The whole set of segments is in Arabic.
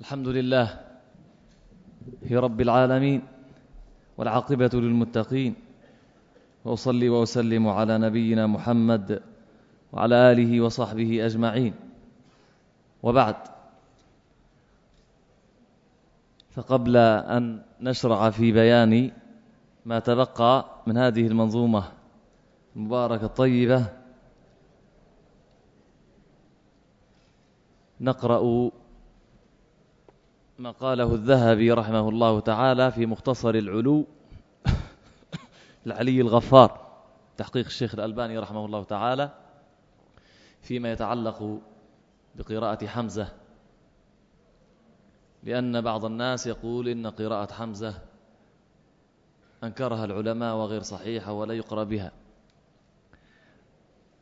الحمد لله في رب العالمين والعاقبة للمتقين وأصلي وأسلم على نبينا محمد وعلى آله وصحبه أجمعين. وبعد فقبل أن نشرع في بيان ما تبقى من هذه المنظومة المباركة الطيبة نقرأ ما قاله الذهبي رحمه الله تعالى في مختصر العلو العلي الغفار تحقيق الشيخ الألباني رحمه الله تعالى فيما يتعلق بقراءة حمزة. لأن بعض الناس يقول إن قراءة حمزة أنكرها العلماء وغير صحيحة ولا يقرأ بها.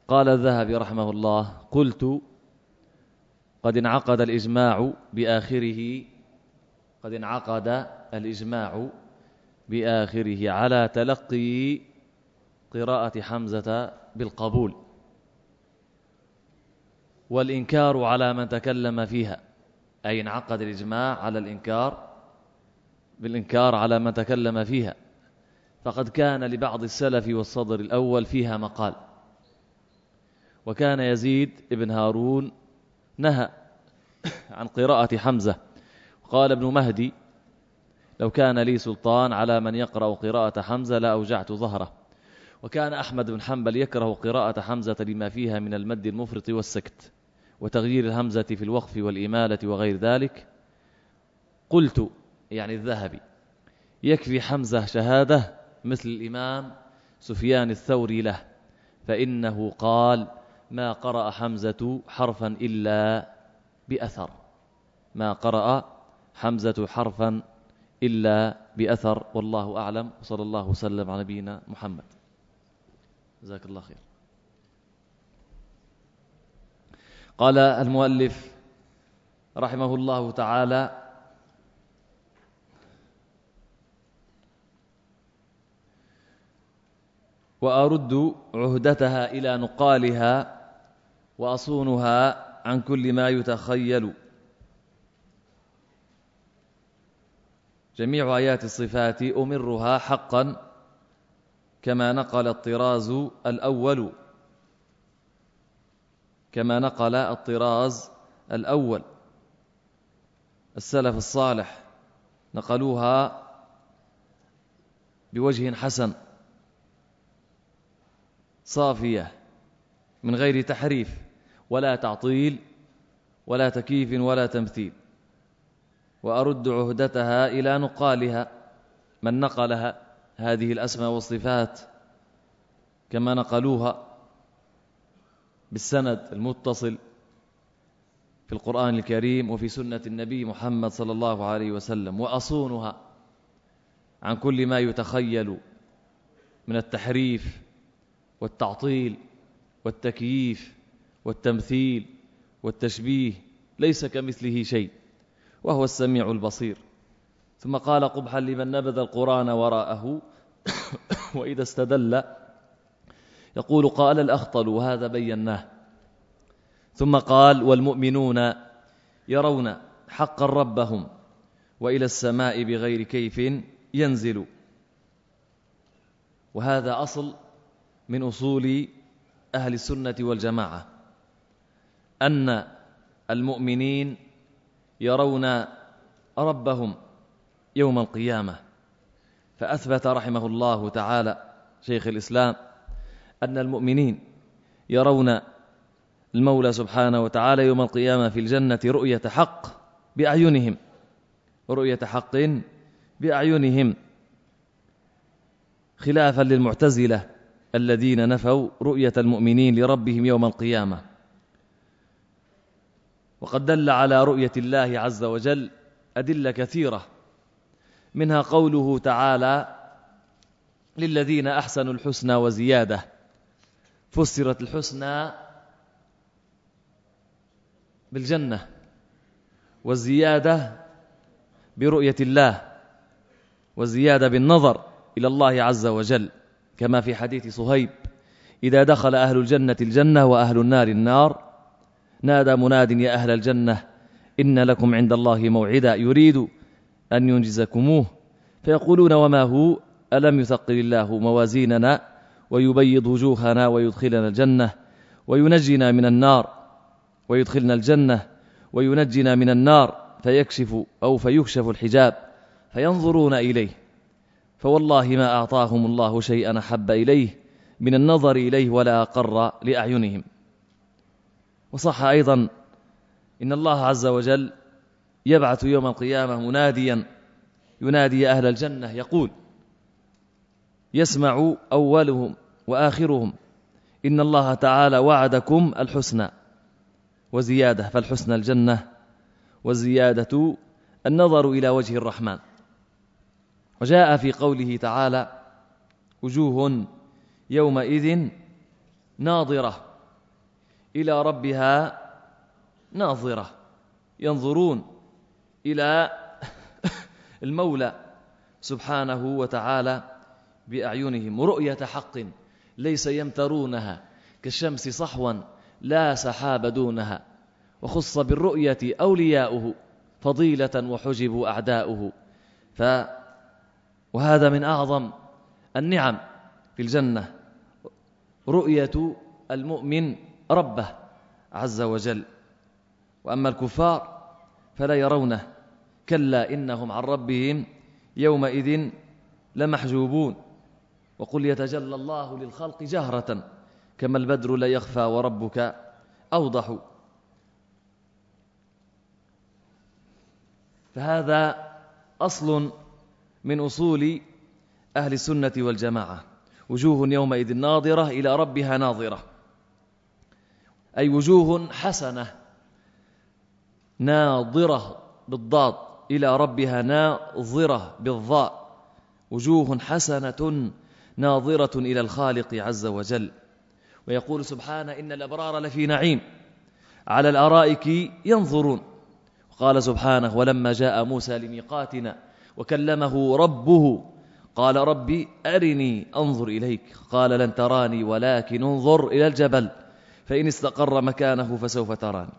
قال الذهبي رحمه الله قلت قد انعقد الإجماع بآخره قد انعقد الإجماع بآخره على تلقي قراءة حمزة بالقبول والإنكار على من تكلم فيها أي انعقد الإجماع على الإنكار بالإنكار على من تكلم فيها. فقد كان لبعض السلف والصدر الأول فيها مقال. وكان يزيد ابن هارون نهى عن قراءة حمزة قال ابن مهدي لو كان لي سلطان على من يقرأ قراءة حمزة لا أوجعت ظهره. وكان أحمد بن حنبل يكره قراءة حمزة لما فيها من المد المفرط والسكت وتغيير الهمزة في الوقف والإمالة وغير ذلك. قلت يعني الذهبي يكفي حمزة شهادة مثل الإمام سفيان الثوري له فإنه قال ما قرأ حمزة حرفا إلا بأثر ما قرأ حمزة حرفا إلا بأثر والله أعلم. وصلى الله وسلم على نبينا محمد. جزاك الله خير. قال المؤلف رحمه الله تعالى وأرد عهدتها إلى نقالها وأصونها عن كل ما يتخيل. جميع آيات الصفات أمرها حقا كما نقل الطراز الأول. كما نقل الطراز الأول. السلف الصالح نقلوها بوجه حسن صافية من غير تحريف ولا تعطيل ولا تكييف ولا تمثيل. وأرد عهدتها إلى نقالها من نقلها هذه الأسماء والصفات كما نقلوها بالسند المتصل في القرآن الكريم وفي سنة النبي محمد صلى الله عليه وسلم وأصونها عن كل ما يتخيل من التحريف والتعطيل والتكييف والتمثيل والتشبيه ليس كمثله شيء. وهو السميع البصير. ثم قال قبحا لمن نبذ القرآن وراءه. وإذا استدل يقول قال الأخطل وهذا بيناه. ثم قال والمؤمنون يرون حقا ربهم وإلى السماء بغير كيف ينزل. وهذا أصل من أصول أهل السنة والجماعة أن المؤمنين يرون ربهم يوم القيامة. فأثبت رحمه الله تعالى شيخ الإسلام أن المؤمنين يرون المولى سبحانه وتعالى يوم القيامة في الجنة رؤية حق بأعينهم رؤية حق بأعينهم خلافا للمعتزلة الذين نفوا رؤية المؤمنين لربهم يوم القيامة. وقد دل على رؤية الله عز وجل أدلة كثيرة منها قوله تعالى للذين أحسنوا الحسنى وزيادة. فسرت الحسنى بالجنة والزيادة برؤية الله والزيادة بالنظر إلى الله عز وجل كما في حديث صهيب إذا دخل أهل الجنة الجنة وأهل النار النار نادى مناد يا أهل الجنة إن لكم عند الله موعدا يريد أن ينجزكموه. فيقولون وما هو؟ ألم يثقل الله موازيننا ويبيض وجوهنا ويدخلنا الجنة وينجينا من النار؟ ويدخلنا الجنة وينجينا من النار فيكشف أو فيكشف الحجاب فينظرون إليه. فوالله ما أعطاهم الله شيئا أحب إليه من النظر إليه ولا أقر لأعينهم. وصح أيضا إن الله عز وجل يبعث يوم القيامة مناديا ينادي أهل الجنة يقول يسمع أولهم وآخرهم إن الله تعالى وعدكم الحسنى وزيادة فالحسنى الجنة والزيادة النظر إلى وجه الرحمن. وجاء في قوله تعالى وجوه يومئذ ناظرة. إلى ربها ناظرة ينظرون إلى المولى سبحانه وتعالى بأعينهم. رؤية حق ليس يمترونها كالشمس صحوا لا سحاب دونها وخص بالرؤية أولياؤه فضيلة وحجبوا أعداؤه. ف وهذا من أعظم النعم في الجنة رؤية المؤمن ربه عز وجل. وأما الكفار فلا يرونه كلا إنهم عن ربهم يومئذ لمحجوبون. وقل يتجلى الله للخلق جهرة كما البدر لا يخفى وربك أوضح. فهذا أصل من أصول أهل السنة والجماعة. وجوه يومئذ ناظرة إلى ربها ناظرة. أي وجوه حسنة ناظرة بالضاد إلى ربها ناظرة بالضاء. وجوه حسنة ناظرة إلى الخالق عز وجل. ويقول سبحانه إن الأبرار لفي نعيم. على الأرائك ينظرون. قال سبحانه ولما جاء موسى لميقاتنا وكلمه ربه قال ربي أرني أنظر إليك. قال لن تراني ولكن انظر إلى الجبل. فإن استقر مكانه فسوف تراني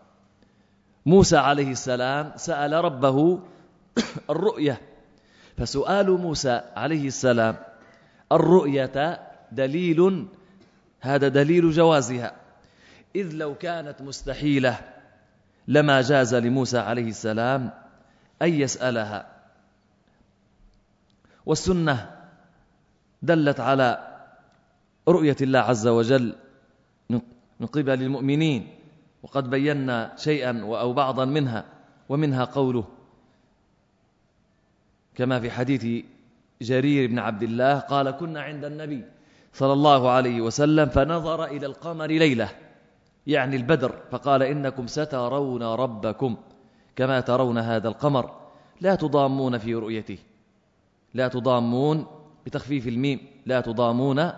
موسى عليه السلام سأل ربه الرؤية. فسؤال موسى عليه السلام الرؤية دليل هذا دليل جوازها. إذ لو كانت مستحيلة لما جاز لموسى عليه السلام أن يسألها. والسنة دلت على رؤية الله عز وجل من قبل المؤمنين وقد بينا شيئا أو بعضا منها ومنها قوله كما في حديث جرير بن عبد الله قال كنا عند النبي صلى الله عليه وسلم فنظر إلى القمر ليلة يعني البدر فقال إنكم سترون ربكم كما ترون هذا القمر لا تضامون في رؤيته لا تضامون بتخفيف الميم لا تضامون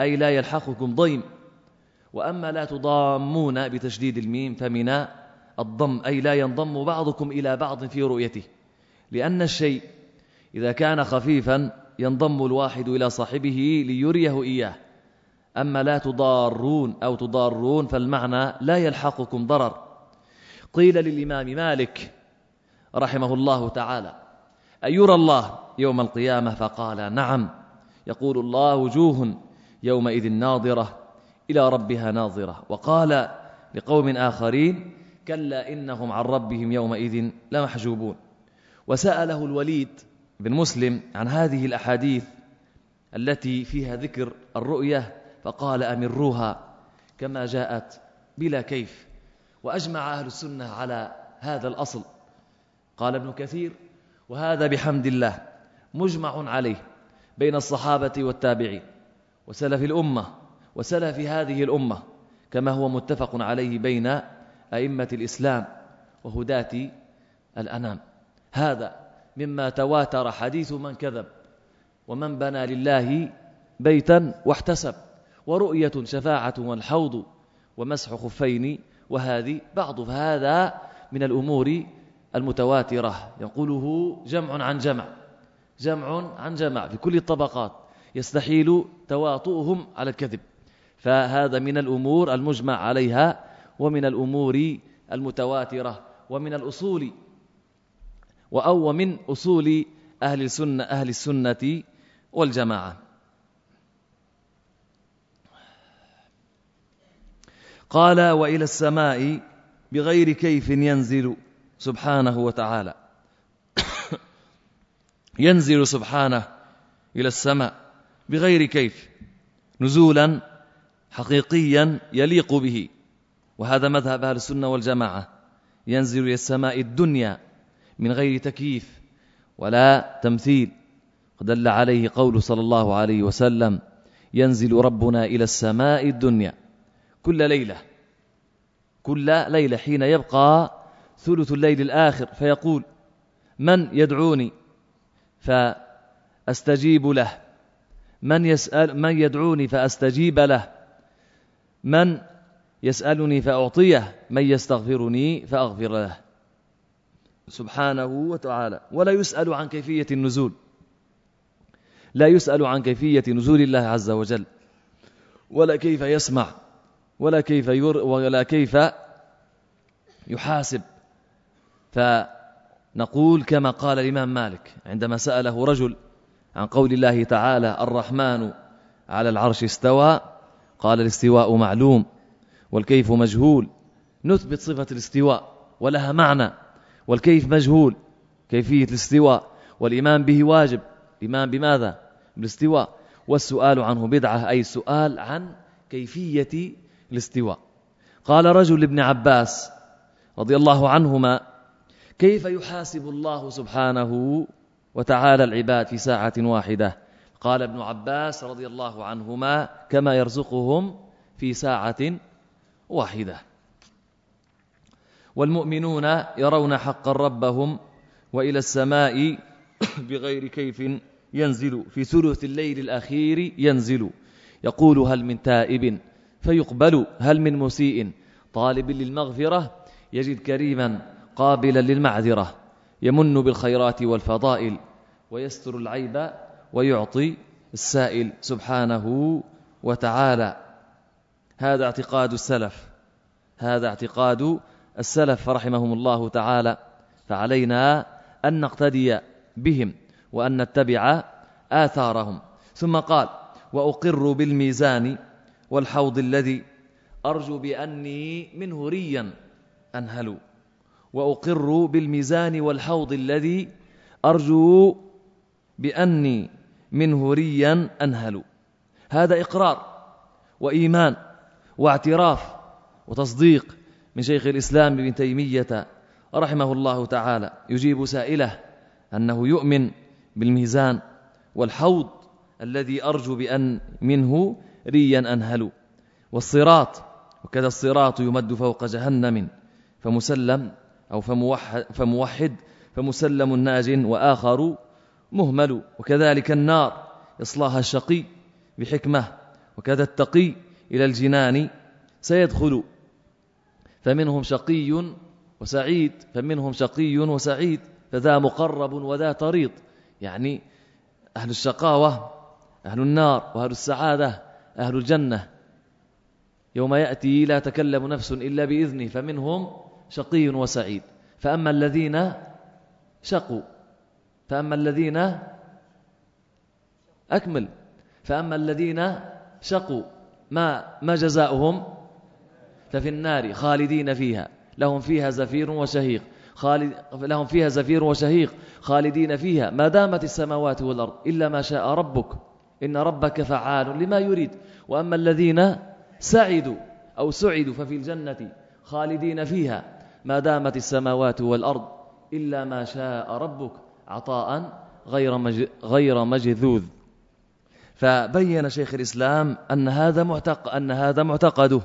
أي لا يلحقكم ضيم وأما لا تضامون بتشديد الميم فمن الضم أي لا ينضم بعضكم إلى بعض في رؤيته. لأن الشيء إذا كان خفيفا ينضم الواحد إلى صاحبه ليريه إياه. أما لا تضارون أو تضارون فالمعنى لا يلحقكم ضرر. قيل للإمام مالك رحمه الله تعالى أن يرى الله يوم القيامة؟ فقال نعم. يقول الله وجوه يومئذ ناظرة. إلى ربها ناظرة. وقال لقوم آخرين كلا إنهم عن ربهم يومئذ لمحجوبون. وسأله الوليد بن مسلم عن هذه الأحاديث التي فيها ذكر الرؤية فقال أمروها كما جاءت بلا كيف. وأجمع أهل السنة على هذا الأصل. قال ابن كثير وهذا بحمد الله مجمع عليه بين الصحابة والتابعين وسلف الأمة. وسلف هذه الأمة كما هو متفق عليه بين أئمة الإسلام وهداة الأنام. هذا مما تواتر حديث من كذب ومن بنى لله بيتا واحتسب ورؤية شفاعة والحوض ومسح خفين وهذه بعض فهذا من الأمور المتواترة. يقوله جمع عن جمع جمع عن جمع في كل الطبقات يستحيل تواطؤهم على الكذب. فهذا من الأمور المجمع عليها ومن الأمور المتواترة ومن الأصول أو ومن أصول أهل السنة, أهل السنة والجماعة. قال وإلى السماء بغير كيف ينزل سبحانه وتعالى. ينزل سبحانه إلى السماء بغير كيف. نزولا حقيقيا يليق به. وهذا مذهب أهل السنة والجماعة. ينزل إلى السماء الدنيا من غير تكييف ولا تمثيل. دل عليه قول صلى الله عليه وسلم ينزل ربنا إلى السماء الدنيا كل ليلة. كل ليلة حين يبقى ثلث الليل الآخر. فيقول من يدعوني؟ فأستجيب له. من يسأل؟ من يدعوني؟ فأستجيب له. من يسألني فأعطيه من يستغفرني فأغفر له سبحانه وتعالى. ولا يسأل عن كيفية النزول. لا يسأل عن كيفية نزول الله عز وجل. ولا كيف يسمع ولا كيف ير ولا كيف يحاسب. فنقول كما قال الإمام مالك عندما سأله رجل عن قول الله تعالى الرحمن على العرش استوى قال الاستواء معلوم والكيف مجهول. نثبت صفة الاستواء ولها معنى. والكيف مجهول كيفية الاستواء. والإيمان به واجب. الإيمان بماذا؟ بالاستواء. والسؤال عنه بدعة أي سؤال عن كيفية الاستواء. قال رجل لابن عباس رضي الله عنهما كيف يحاسب الله سبحانه وتعالى العباد في ساعة واحدة؟ قال ابن عباس رضي الله عنهما كما يرزقهم في ساعة واحدة. والمؤمنون يرون حقا ربهم وإلى السماء بغير كيف ينزل في ثلث الليل الأخير ينزل. يقول هل من تائب؟ فيقبل هل من مسيء؟ طالب للمغفرة يجد كريما قابلا للمعذرة يمن بالخيرات والفضائل ويستر العيب ويعطي السائل سبحانه وتعالى. هذا اعتقاد السلف. هذا اعتقاد السلف رحمهم الله تعالى. فعلينا أن نقتدي بهم وأن نتبع آثارهم. ثم قال وأقر بالميزان والحوض الذي أرجو بأني منه ريا أنهل. وأقر بالميزان والحوض الذي أرجو بأني منه ريا أنهل هذا إقرار وإيمان واعتراف وتصديق من شيخ الإسلام ابن تيمية رحمه الله تعالى. يجيب سائله أنه يؤمن بالميزان والحوض الذي أرجو بأن منه ريا أنهل والصراط وكذا الصراط يمد فوق جهنم فمسلم أو فموحد, فموحد فمسلم ناج وآخر مهمل وكذلك النار يصلاها الشقي بحكمة وكذا التقي إلى الجنان سيدخل. فمنهم شقي وسعيد فمنهم شقي وسعيد فذا مقرب وذا طريط يعني أهل الشقاوة أهل النار وأهل السعادة أهل الجنة. يوم يأتي لا تكلم نفس إلا بإذنه فمنهم شقي وسعيد. فأما الذين شقوا فأما الذين أكمل. فأما الذين شقوا ما ما جزاؤهم؟ ففي النار خالدين فيها. لهم فيها زفير وشهيق. خالد لهم فيها زفير وشهيق. خالدين فيها. ما دامت السماوات والأرض إلا ما شاء ربك. إن ربك فعال لما يريد. وأما الذين سعدوا أو سعدوا ففي الجنة خالدين فيها. ما دامت السماوات والأرض إلا ما شاء ربك. عطاء غير غير مجذوذ. فبين شيخ الإسلام أن هذا معتق أن هذا معتقده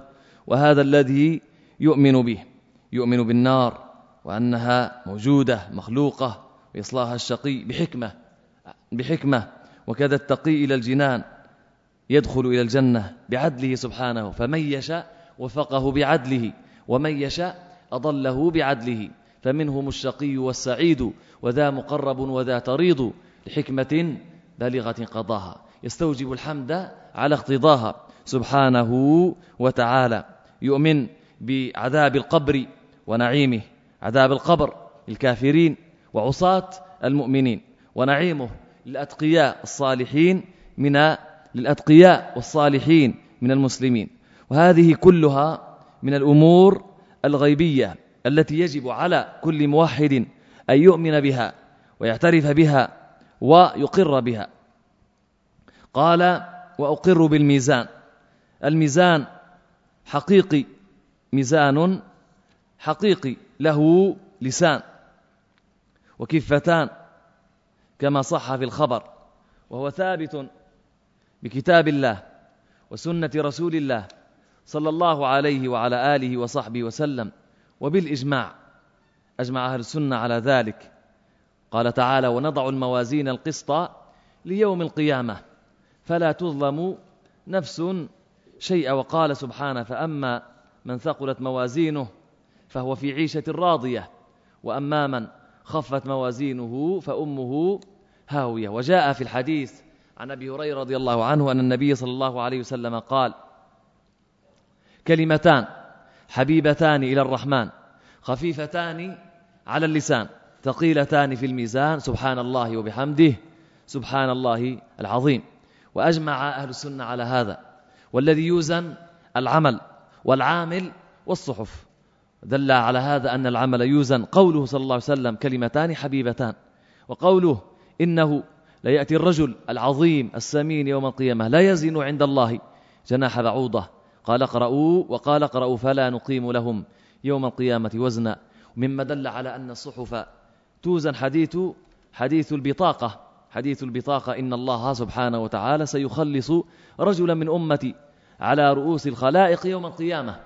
وهذا الذي يؤمن به. يؤمن بالنار وأنها موجودة مخلوقة ويصلاها الشقي بحكمة بحكمة. وكذا التقي إلى الجنان يدخل إلى الجنة بعدله سبحانه. فمن يشاء وفقه بعدله ومن يشاء أضله بعدله. فمنهم الشقي والسعيد وذا مقرب وذا تريض لحكمة بالغة قضاها. يستوجب الحمد على اقتضاها سبحانه وتعالى. يؤمن بعذاب القبر ونعيمه عذاب القبر للكافرين وعصاة المؤمنين. ونعيمه للأتقياء الصالحين من للأتقياء والصالحين من المسلمين. وهذه كلها من الأمور الغيبية. التي يجب على كل موحد أن يؤمن بها ويعترف بها ويقر بها. قال وأقر بالميزان. الميزان حقيقي ميزان حقيقي له لسان وكفتان كما صح في الخبر وهو ثابت بكتاب الله وسنة رسول الله صلى الله عليه وعلى آله وصحبه وسلم. وبالإجماع. أجمع أهل السنة على ذلك. قال تعالى ونضع الموازين القسط ليوم القيامة. فلا تظلم نفس شيئا. وقال سبحانه فأما من ثقلت موازينه فهو في عيشة راضية. وأما من خفت موازينه فأمه هاوية. وجاء في الحديث عن أبي هريرة رضي الله عنه أن النبي صلى الله عليه وسلم قال كلمتان حبيبتان إلى الرحمن خفيفتان على اللسان ثقيلتان في الميزان سبحان الله وبحمده سبحان الله العظيم. وأجمع أهل السنة على هذا والذي يوزن العمل والعامل والصحف. دل على هذا أن العمل يوزن. قوله صلى الله عليه وسلم كلمتان حبيبتان وقوله إنه ليأتي الرجل العظيم السمين يوم القيامة لا يزن عند الله جناح بعوضة. قال اقرأوا وقال اقرأوا فلا نقيم لهم يوم القيامة وزنا مما دل على أن الصحف توزن حديث حديث البطاقة حديث البطاقة إن الله سبحانه وتعالى سيخلص رجلا من أمتي على رؤوس الخلائق يوم القيامة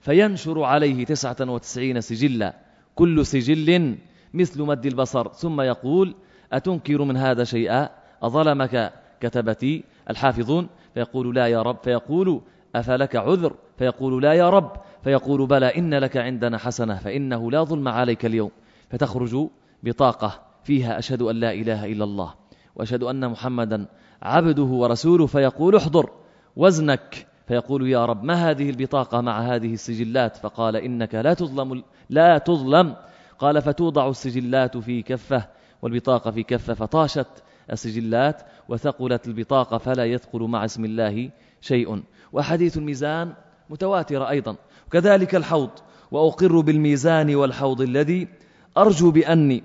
فينشر عليه تسعة وتسعين سجلا كل سجل مثل مد البصر ثم يقول أتنكر من هذا شيئا أظلمك كتبتي الحافظون فيقول لا يا رب فيقول أفلك عذر؟ فيقول لا يا رب. فيقول بلى إن لك عندنا حسنة فإنه لا ظلم عليك اليوم. فتخرج بطاقة فيها أشهد أن لا إله إلا الله وأشهد أن محمدا عبده ورسوله. فيقول احضر وزنك. فيقول يا رب ما هذه البطاقة مع هذه السجلات؟ فقال إنك لا تظلم لا تظلم. قال فتوضع السجلات في كفة والبطاقة في كفة فطاشت السجلات وثقلت البطاقة فلا يثقل مع اسم الله شيء. وحديث الميزان متواتر أيضا. وكذلك الحوض. وأقر بالميزان والحوض الذي أرجو بأني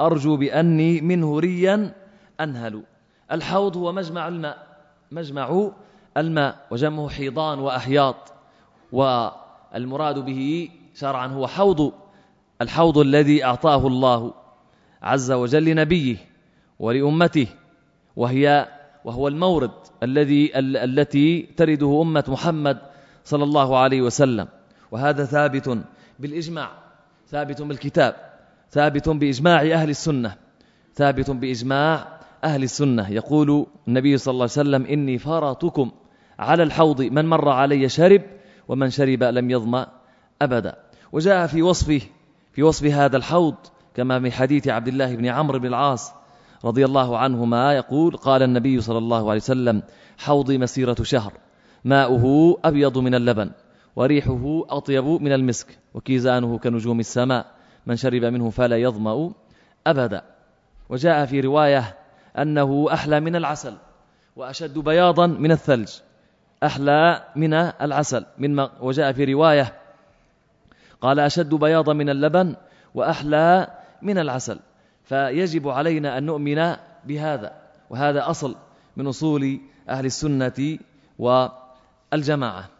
أرجو بأني منه ريا أنهل. الحوض هو مجمع الماء مجمع الماء وجمعه حيضان وأحياط. والمراد به شرعا هو حوض الحوض الذي أعطاه الله عز وجل لنبيه ولأمته وهي وهو المورد الذي التي ترده أمة محمد صلى الله عليه وسلم. وهذا ثابت بالإجماع ثابت بالكتاب ثابت بإجماع أهل السنة ثابت بإجماع أهل السنة. يقول النبي صلى الله عليه وسلم إني فرطكم على الحوض من مر علي شرب ومن شرب لم يظمأ أبدا. وجاء في وصفه في وصف هذا الحوض كما من حديث عبد الله بن عمرو بن العاص رضي الله عنهما يقول قال النبي صلى الله عليه وسلم حوضي مسيرة شهر ماؤه أبيض من اللبن وريحه أطيب من المسك وكيزانه كنجوم السماء من شرب منه فلا يظمأ أبدا. وجاء في رواية أنه أحلى من العسل وأشد بياضا من الثلج أحلى من العسل من وجاء في رواية قال أشد بياضا من اللبن وأحلى من العسل. فيجب علينا أن نؤمن بهذا وهذا أصل من أصول أهل السنة والجماعة.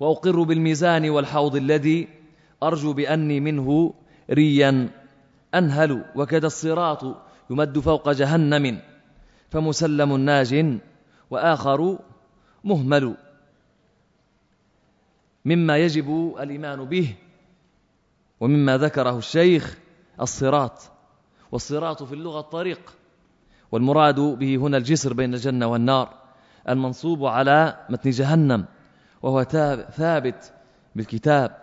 وأقر بالميزان والحوض الذي أرجو بأني منه ريا. أنهل وكذا الصراط يمد فوق جهنم فمسلم ناج وآخر مهمل. مما يجب الإيمان به ومما ذكره الشيخ الصراط والصراط في اللغة الطريق والمراد به هنا الجسر بين الجنة والنار المنصوب على متن جهنم وهو ثابت بالكتاب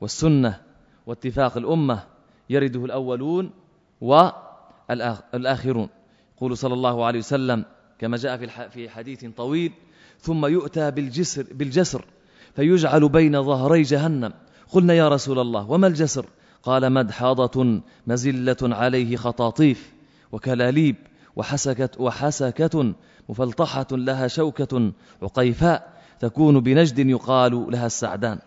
والسنة واتفاق الأمة يرده الأولون والآخرون يقول صلى الله عليه وسلم كما جاء في حديث طويل ثم يؤتى بالجسر, بالجسر فيجعل بين ظهري جهنم قلنا يا رسول الله وما الجسر؟ قال مدحضة مزلة عليه خطاطيف وكلاليب وحسكة, وحسكة مفلطحة لها شوكة عقيفاء تكون بنجد يقال لها السعدان.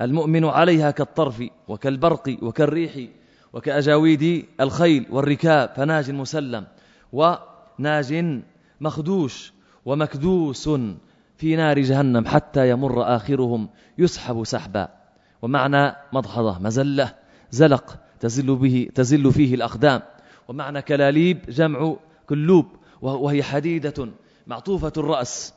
المؤمن عليها كالطرف وكالبرق وكالريح وكأجاويد الخيل والركاب فناج مسلم وناج مخدوش ومكدوس في نار جهنم حتى يمر آخرهم يسحب سحبا. ومعنى مضحضة مزلة زلق تزل, به تزل فيه الأقدام. ومعنى كلاليب جمع كلوب وهي حديدة معطوفة الرأس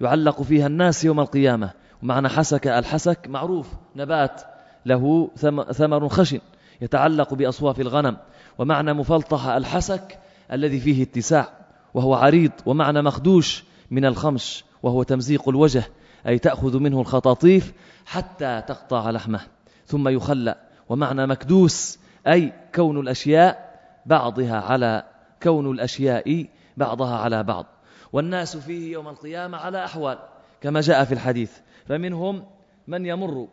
يعلق فيها الناس يوم القيامة. ومعنى حسك الحسك معروف نبات له ثمر خشن يتعلق بأصواف الغنم. ومعنى مفلطح الحسك الذي فيه اتساع وهو عريض. ومعنى مخدوش من الخمش وهو تمزيق الوجه أي تأخذ منه الخطاطيف حتى تقطع لحمه ثم يخلى ومعنى مكدوس أي كون الأشياء بعضها على كون الأشياء بعضها على بعض. والناس فيه يوم القيامة على أحوال كما جاء في الحديث. فمنهم من يمر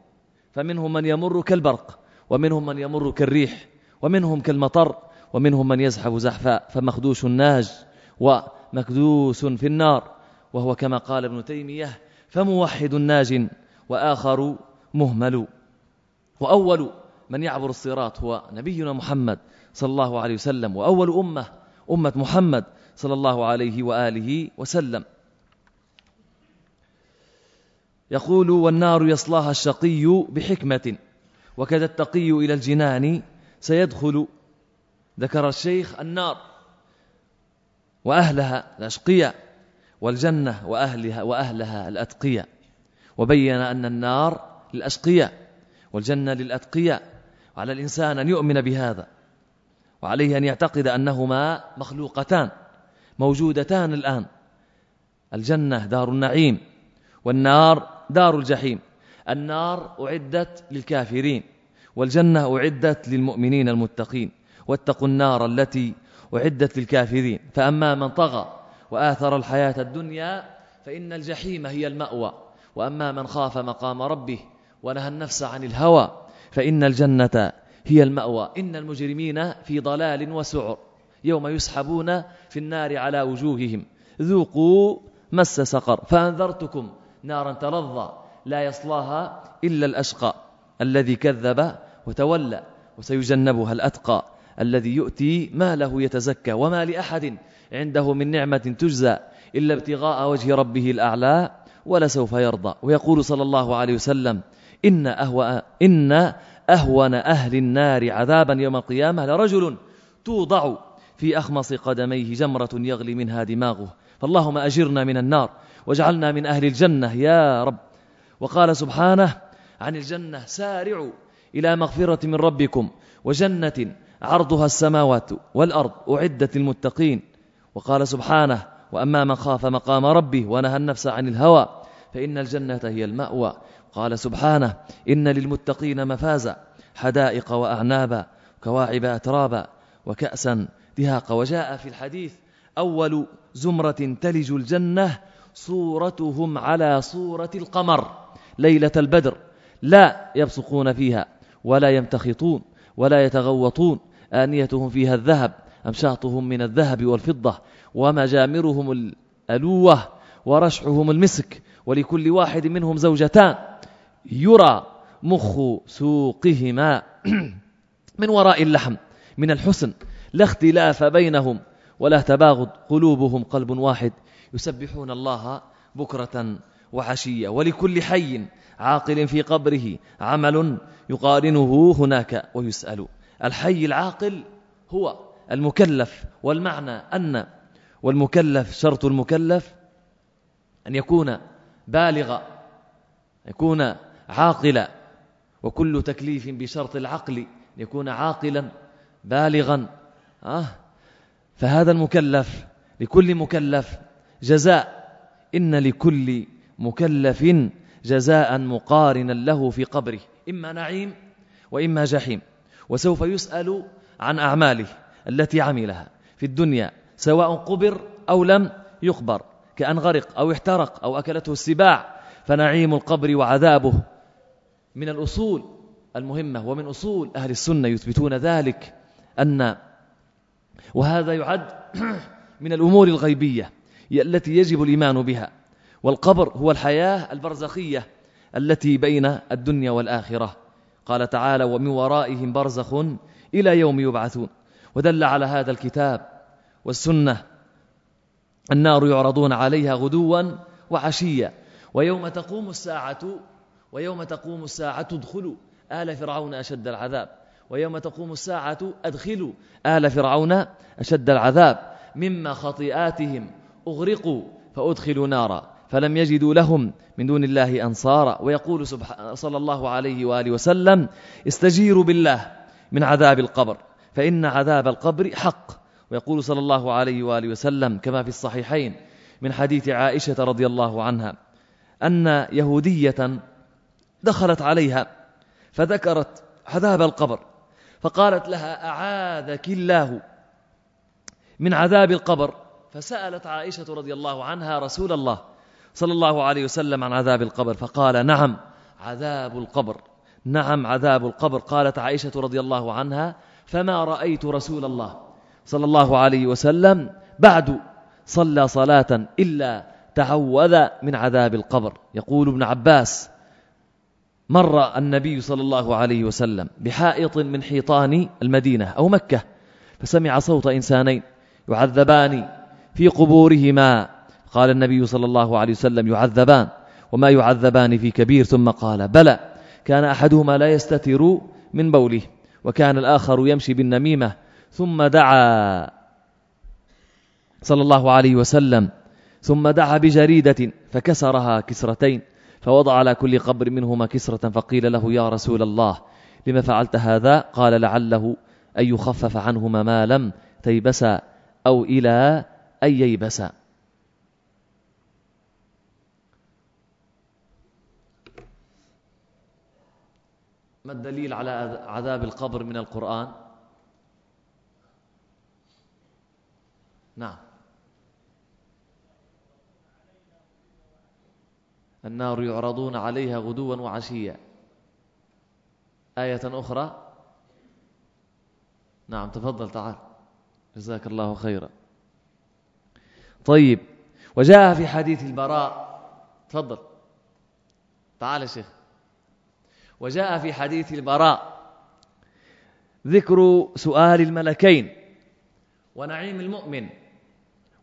فمنهم من يمر كالبرق ومنهم من يمر كالريح ومنهم كالمطر ومنهم من يزحف زحفا فمخدوش الناج ومكدوس في النار وهو كما قال ابن تيمية فموحد ناج وآخر مهمل. وأول من يعبر الصراط هو نبينا محمد صلى الله عليه وسلم وأول أمة أمة محمد صلى الله عليه وآله وسلم. يقول والنار يصلاها الشقي بحكمة وكذا التقي إلى الجنان سيدخل. ذكر الشيخ النار وأهلها الأشقياء والجنة وأهلها, وأهلها الأتقياء. وبين أن النار للأشقياء والجنة للأتقياء. وعلى الإنسان أن يؤمن بهذا وعليه أن يعتقد أنهما مخلوقتان موجودتان الآن. الجنة دار النعيم والنار دار الجحيم. النار أعدت للكافرين والجنة أعدت للمؤمنين المتقين. واتقوا النار التي أعدت للكافرين. فأما من طغى وآثر الحياة الدنيا فإن الجحيم هي المأوى. وأما من خاف مقام ربه ونهى النفس عن الهوى فإن الجنة هي المأوى. إن المجرمين في ضلال وسعر. يوم يسحبون في النار على وجوههم. ذوقوا مس سقر. فأنذرتكم. نارا تلظى. لا يصلاها إلا الأشقى. الذي كذب وتولى. وسيجنبها الأتقى. الذي يؤتي ماله يتزكى. وما لأحد عنده من نعمة تجزى إلا ابتغاء وجه ربه الأعلى. ولسوف يرضى. ويقول صلى الله عليه وسلم إن, أهو إن أهون أهل النار عذابا يوم القيامة لرجل توضع في أخمص قدميه جمرة يغلي منها دماغه. فاللهم أجرنا من النار واجعلنا من أهل الجنة يا رب. وقال سبحانه عن الجنة سارعوا إلى مغفرة من ربكم وجنة عرضها السماوات والأرض أعدت للمتقين. وقال سبحانه وأما من خاف مقام ربه ونهى النفس عن الهوى فإن الجنة هي المأوى. قال سبحانه إن للمتقين مفازا حدائق وأعنابا كواعب أترابا وكأسا دهاق وجاء في الحديث أول زمرة تلج الجنة صورتهم على صورة القمر ليلة البدر لا يبصقون فيها ولا يمتخطون ولا يتغوطون آنيتهم فيها الذهب أمشاطهم من الذهب والفضة ومجامرهم الألوة ورشحهم المسك ولكل واحد منهم زوجتان. يرى مخ سوقهما من وراء اللحم من الحسن لا اختلاف بينهم ولا تباغض قلوبهم. قلب واحد يسبحون الله بكرة وعشية. ولكل حي عاقل في قبره عمل يقارنه هناك ويسأل. الحي العاقل هو المكلف والمعنى أن والمكلف شرط المكلف أن يكون بالغا يكون عاقلا. وكل تكليف بشرط العقل يكون عاقلا بالغا. آه. فهذا المكلف لكل مكلف جزاء. إن لكل مكلف جزاء مقارنا له في قبره. إما نعيم وإما جحيم. وسوف يسأل عن أعماله التي عملها في الدنيا سواء قبر أو لم يخبر كأن غرق أو احترق أو أكلته السباع فنعيم القبر وعذابه. من الأصول المهمة ومن أصول أهل السنة يثبتون ذلك أن وهذا يعد من الأمور الغيبية التي يجب الإيمان بها والقبر هو الحياة البرزخية التي بين الدنيا والآخرة. قال تعالى ومن ورائهم برزخ إلى يوم يبعثون ودل على هذا الكتاب والسنة النار يعرضون عليها غدوا وعشيا ويوم تقوم الساعة ويوم تقوم الساعة ادخلوا آل فرعون أشد العذاب ويوم تقوم الساعة أدخلوا آل فرعون أشد العذاب مما خطيئاتهم أغرقوا فأدخلوا نارا فلم يجدوا لهم من دون الله أنصارا ويقول صلى الله عليه وآله وسلم استجيروا بالله من عذاب القبر فإن عذاب القبر حق. ويقول صلى الله عليه وآله وسلم كما في الصحيحين من حديث عائشة رضي الله عنها أن يهودية دخلت عليها فذكرت عذاب القبر فقالت لها أعاذك الله من عذاب القبر فسألت عائشة رضي الله عنها رسول الله صلى الله عليه وسلم عن عذاب القبر فقال نعم عذاب القبر نعم عذاب القبر قالت عائشة رضي الله عنها فما رأيت رسول الله صلى الله عليه وسلم بعد صلى صلاة إلا تعوذ من عذاب القبر. يقول ابن عباس مر النبي صلى الله عليه وسلم بحائط من حيطان المدينة أو مكة فسمع صوت إنسانين يعذبان في قبورهما. قال النبي صلى الله عليه وسلم يعذبان وما يعذبان في كبير. ثم قال بلى كان أحدهما لا يستتر من بوله وكان الآخر يمشي بالنميمة ثم دعا صلى الله عليه وسلم ثم دعا بجريدة فكسرها كسرتين فوضع على كل قبر منهما كسرة فقيل له يا رسول الله لما فعلت هذا؟ قال لعله أن يخفف عنهما ما لم تيبسا أو إلى أن ييبسا. ما الدليل على عذاب القبر من القرآن؟ نعم. النار يعرضون عليها غدوا وعشيا. آية أخرى. نعم تفضل تعال. جزاك الله خيرا. طيب وجاء في حديث البراء. تفضل. تعال يا شيخ. وجاء في حديث البراء. ذكر سؤال الملكين ونعيم المؤمن.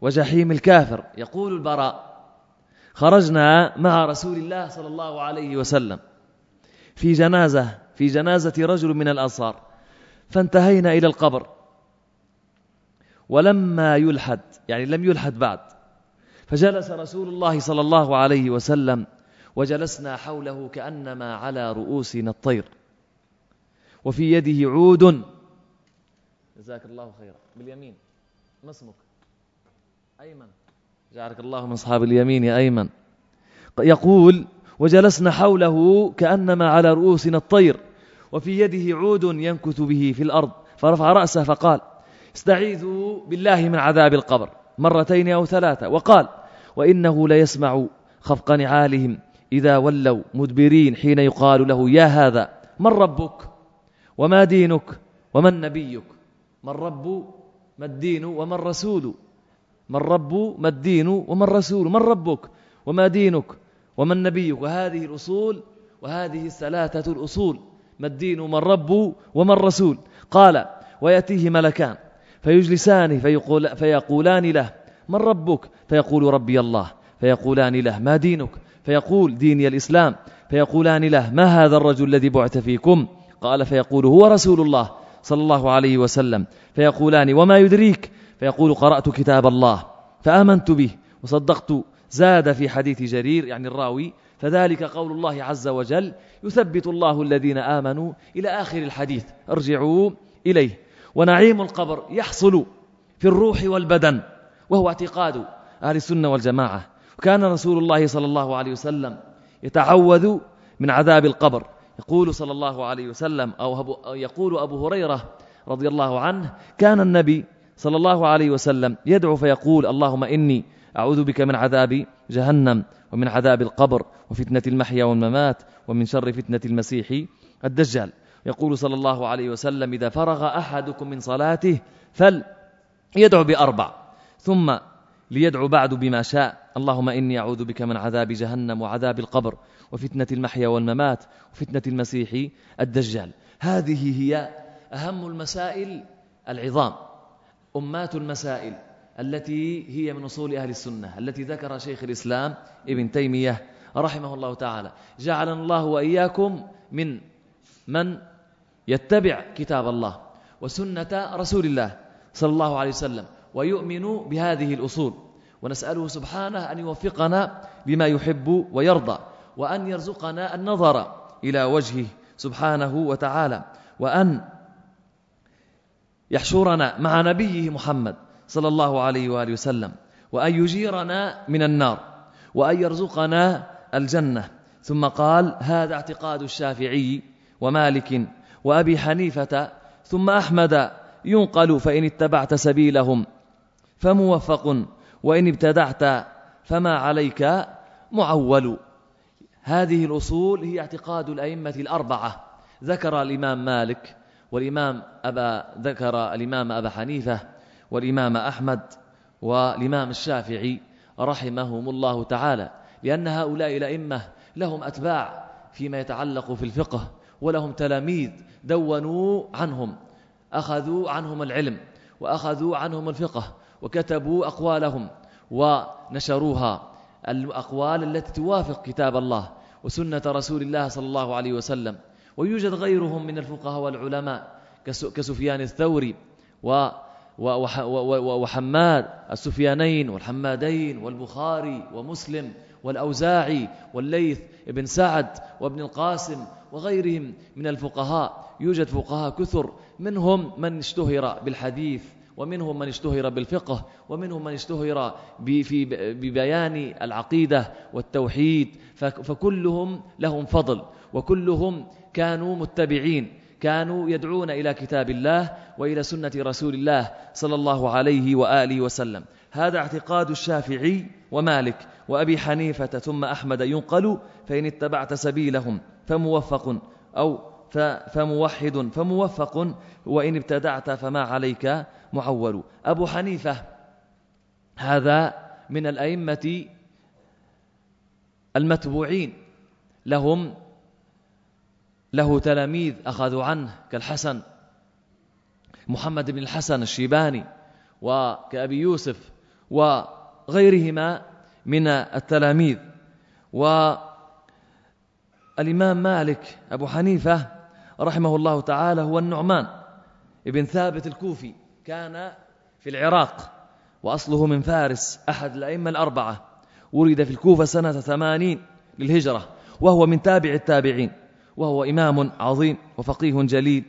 وجحيم الكافر. يقول البراء خرجنا مع رسول الله صلى الله عليه وسلم في جنازة في جنازة رجل من الأنصار فانتهينا إلى القبر. ولما يلحد يعني لم يلحد بعد فجلس رسول الله صلى الله عليه وسلم وجلسنا حوله كأنما على رؤوسنا الطير. وفي يده عود. جزاك الله خيرا. باليمين ما اسمك أيمن. جعلك الله من أصحاب اليمين يا أيمن. يقول وجلسنا حوله كأنما على رؤوسنا الطير وفي يده عود ينكث به في الأرض فرفع رأسه فقال استعيذوا بالله من عذاب القبر مرتين أو ثلاثة. وقال وإنه ليسمع خفق نعالهم إذا ولوا مدبرين حين يقال له يا هذا من ربك؟ وما دينك؟ ومن نبيك؟ من رب؟ ما الدين؟ وما الرسول؟ من رب ما الدين وما الرسول من ربك وما دينك ومن نبيك وهذه الأصول وهذه الثلاثة الأصول ما الدين وما الرب وما الرسول قال ويأتيه ملكان فيجلسان فيقول فيقولان له من ربك فيقول ربي الله فيقولان له ما دينك فيقول ديني الإسلام فيقولان له ما هذا الرجل الذي بعث فيكم قال فيقول هو رسول الله صلى الله عليه وسلم فيقولان وما يدريك فيقول قرأت كتاب الله فآمنت به وصدقت زاد في حديث جرير يعني الراوي فذلك قول الله عز وجل يثبت الله الذين آمنوا إلى آخر الحديث ارجعوا إليه. ونعيم القبر يحصل في الروح والبدن وهو اعتقاد أهل السنة والجماعة. وكان رسول الله صلى الله عليه وسلم يتعوذ من عذاب القبر. يقول صلى الله عليه وسلم أو يقول أبو هريرة رضي الله عنه كان النبي صلى الله عليه وسلم يدعو فيقول اللهم إني أعوذ بك من عذاب جهنم ومن عذاب القبر وفتنة المحيا والممات ومن شر فتنة المسيح الدجال. يقول صلى الله عليه وسلم إذا فرغ أحدكم من صلاته فليدعو بأربع. ثم ليدعو بعد بما شاء. اللهم إني أعوذ بك من عذاب جهنم وعذاب القبر وفتنة المحيا والممات وفتنة المسيح الدجال. هذه هي أهم المسائل العظام. أمات المسائل التي هي من أصول أهل السنة التي ذكر شيخ الإسلام ابن تيمية رحمه الله تعالى. جعلنا الله وإياكم من من يتبع كتاب الله وسنة رسول الله صلى الله عليه وسلم ويؤمن بهذه الأصول. ونسأله سبحانه أن يوفقنا لما يحب ويرضى وأن يرزقنا النظر إلى وجهه سبحانه وتعالى وأن يحشرنا مع نبيه محمد صلى الله عليه وآله وسلم وأن يجيرنا من النار وأن يرزقنا الجنة. ثم قال هذا اعتقاد الشافعي ومالك وأبي حنيفة ثم أحمد ينقل فإن اتبعت سبيلهم فموفق وإن ابتدعت فما عليك معول. هذه الأصول هي اعتقاد الأئمة الأربعة. ذكر الإمام مالك والإمام أبا ذكر الإمام أبا حنيفة والإمام أحمد والإمام الشافعي رحمهم الله تعالى لأن هؤلاء الأئمة لهم أتباع فيما يتعلق في الفقه ولهم تلاميذ دونوا عنهم أخذوا عنهم العلم وأخذوا عنهم الفقه وكتبوا أقوالهم ونشروها. الأقوال التي توافق كتاب الله وسنة رسول الله صلى الله عليه وسلم. ويوجد غيرهم من الفقهاء والعلماء كسفيان الثوري و وحماد السفيانين والحمادين والبخاري ومسلم والأوزاعي والليث ابن سعد وابن القاسم وغيرهم من الفقهاء. يوجد فقهاء كثر منهم من اشتهر بالحديث ومنهم من اشتهر بالفقه ومنهم من اشتهر ببيان العقيدة والتوحيد. فكلهم لهم فضل وكلهم كانوا متبعين كانوا يدعون إلى كتاب الله وإلى سنة رسول الله صلى الله عليه وآله وسلم. هذا اعتقاد الشافعي ومالك وأبي حنيفة ثم أحمد ينقل فإن اتبعت سبيلهم فموفق أو فموحد فموفق وإن ابتدعت فما عليك معول. أبو حنيفة هذا من الأئمة المتبوعين لهم له تلاميذ أخذوا عنه كالحسن محمد بن الحسن الشيباني وكأبي يوسف وغيرهما من التلاميذ. والإمام مالك أبو حنيفة رحمه الله تعالى هو النعمان ابن ثابت الكوفي كان في العراق وأصله من فارس أحد الأئمة الأربعة ولد في الكوفة سنة ثمانين للهجرة وهو من تابع التابعين. وهو إمام عظيم وفقيه جليل.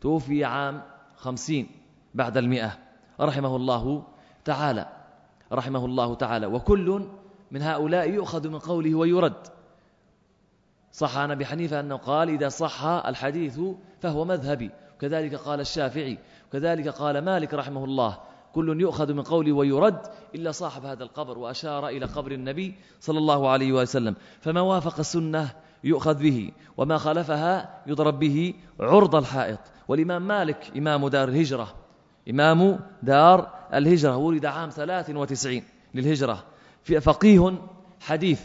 توفي عام خمسين بعد المئة. رحمه الله تعالى. رحمه الله تعالى. وكل من هؤلاء يؤخذ من قوله ويرد. صح عن أبي حنيفة أنه قال إذا صح الحديث فهو مذهبي. وكذلك قال الشافعي. وكذلك قال مالك رحمه الله. كل يؤخذ من قوله ويرد إلا صاحب هذا القبر وأشار إلى قبر النبي صلى الله عليه وسلم. فما وافق السنة يؤخذ به وما خالفها يضرب به عرض الحائط. والإمام مالك إمام دار الهجرة إمام دار الهجرة ولد عام 93 للهجرة. فقيه حديث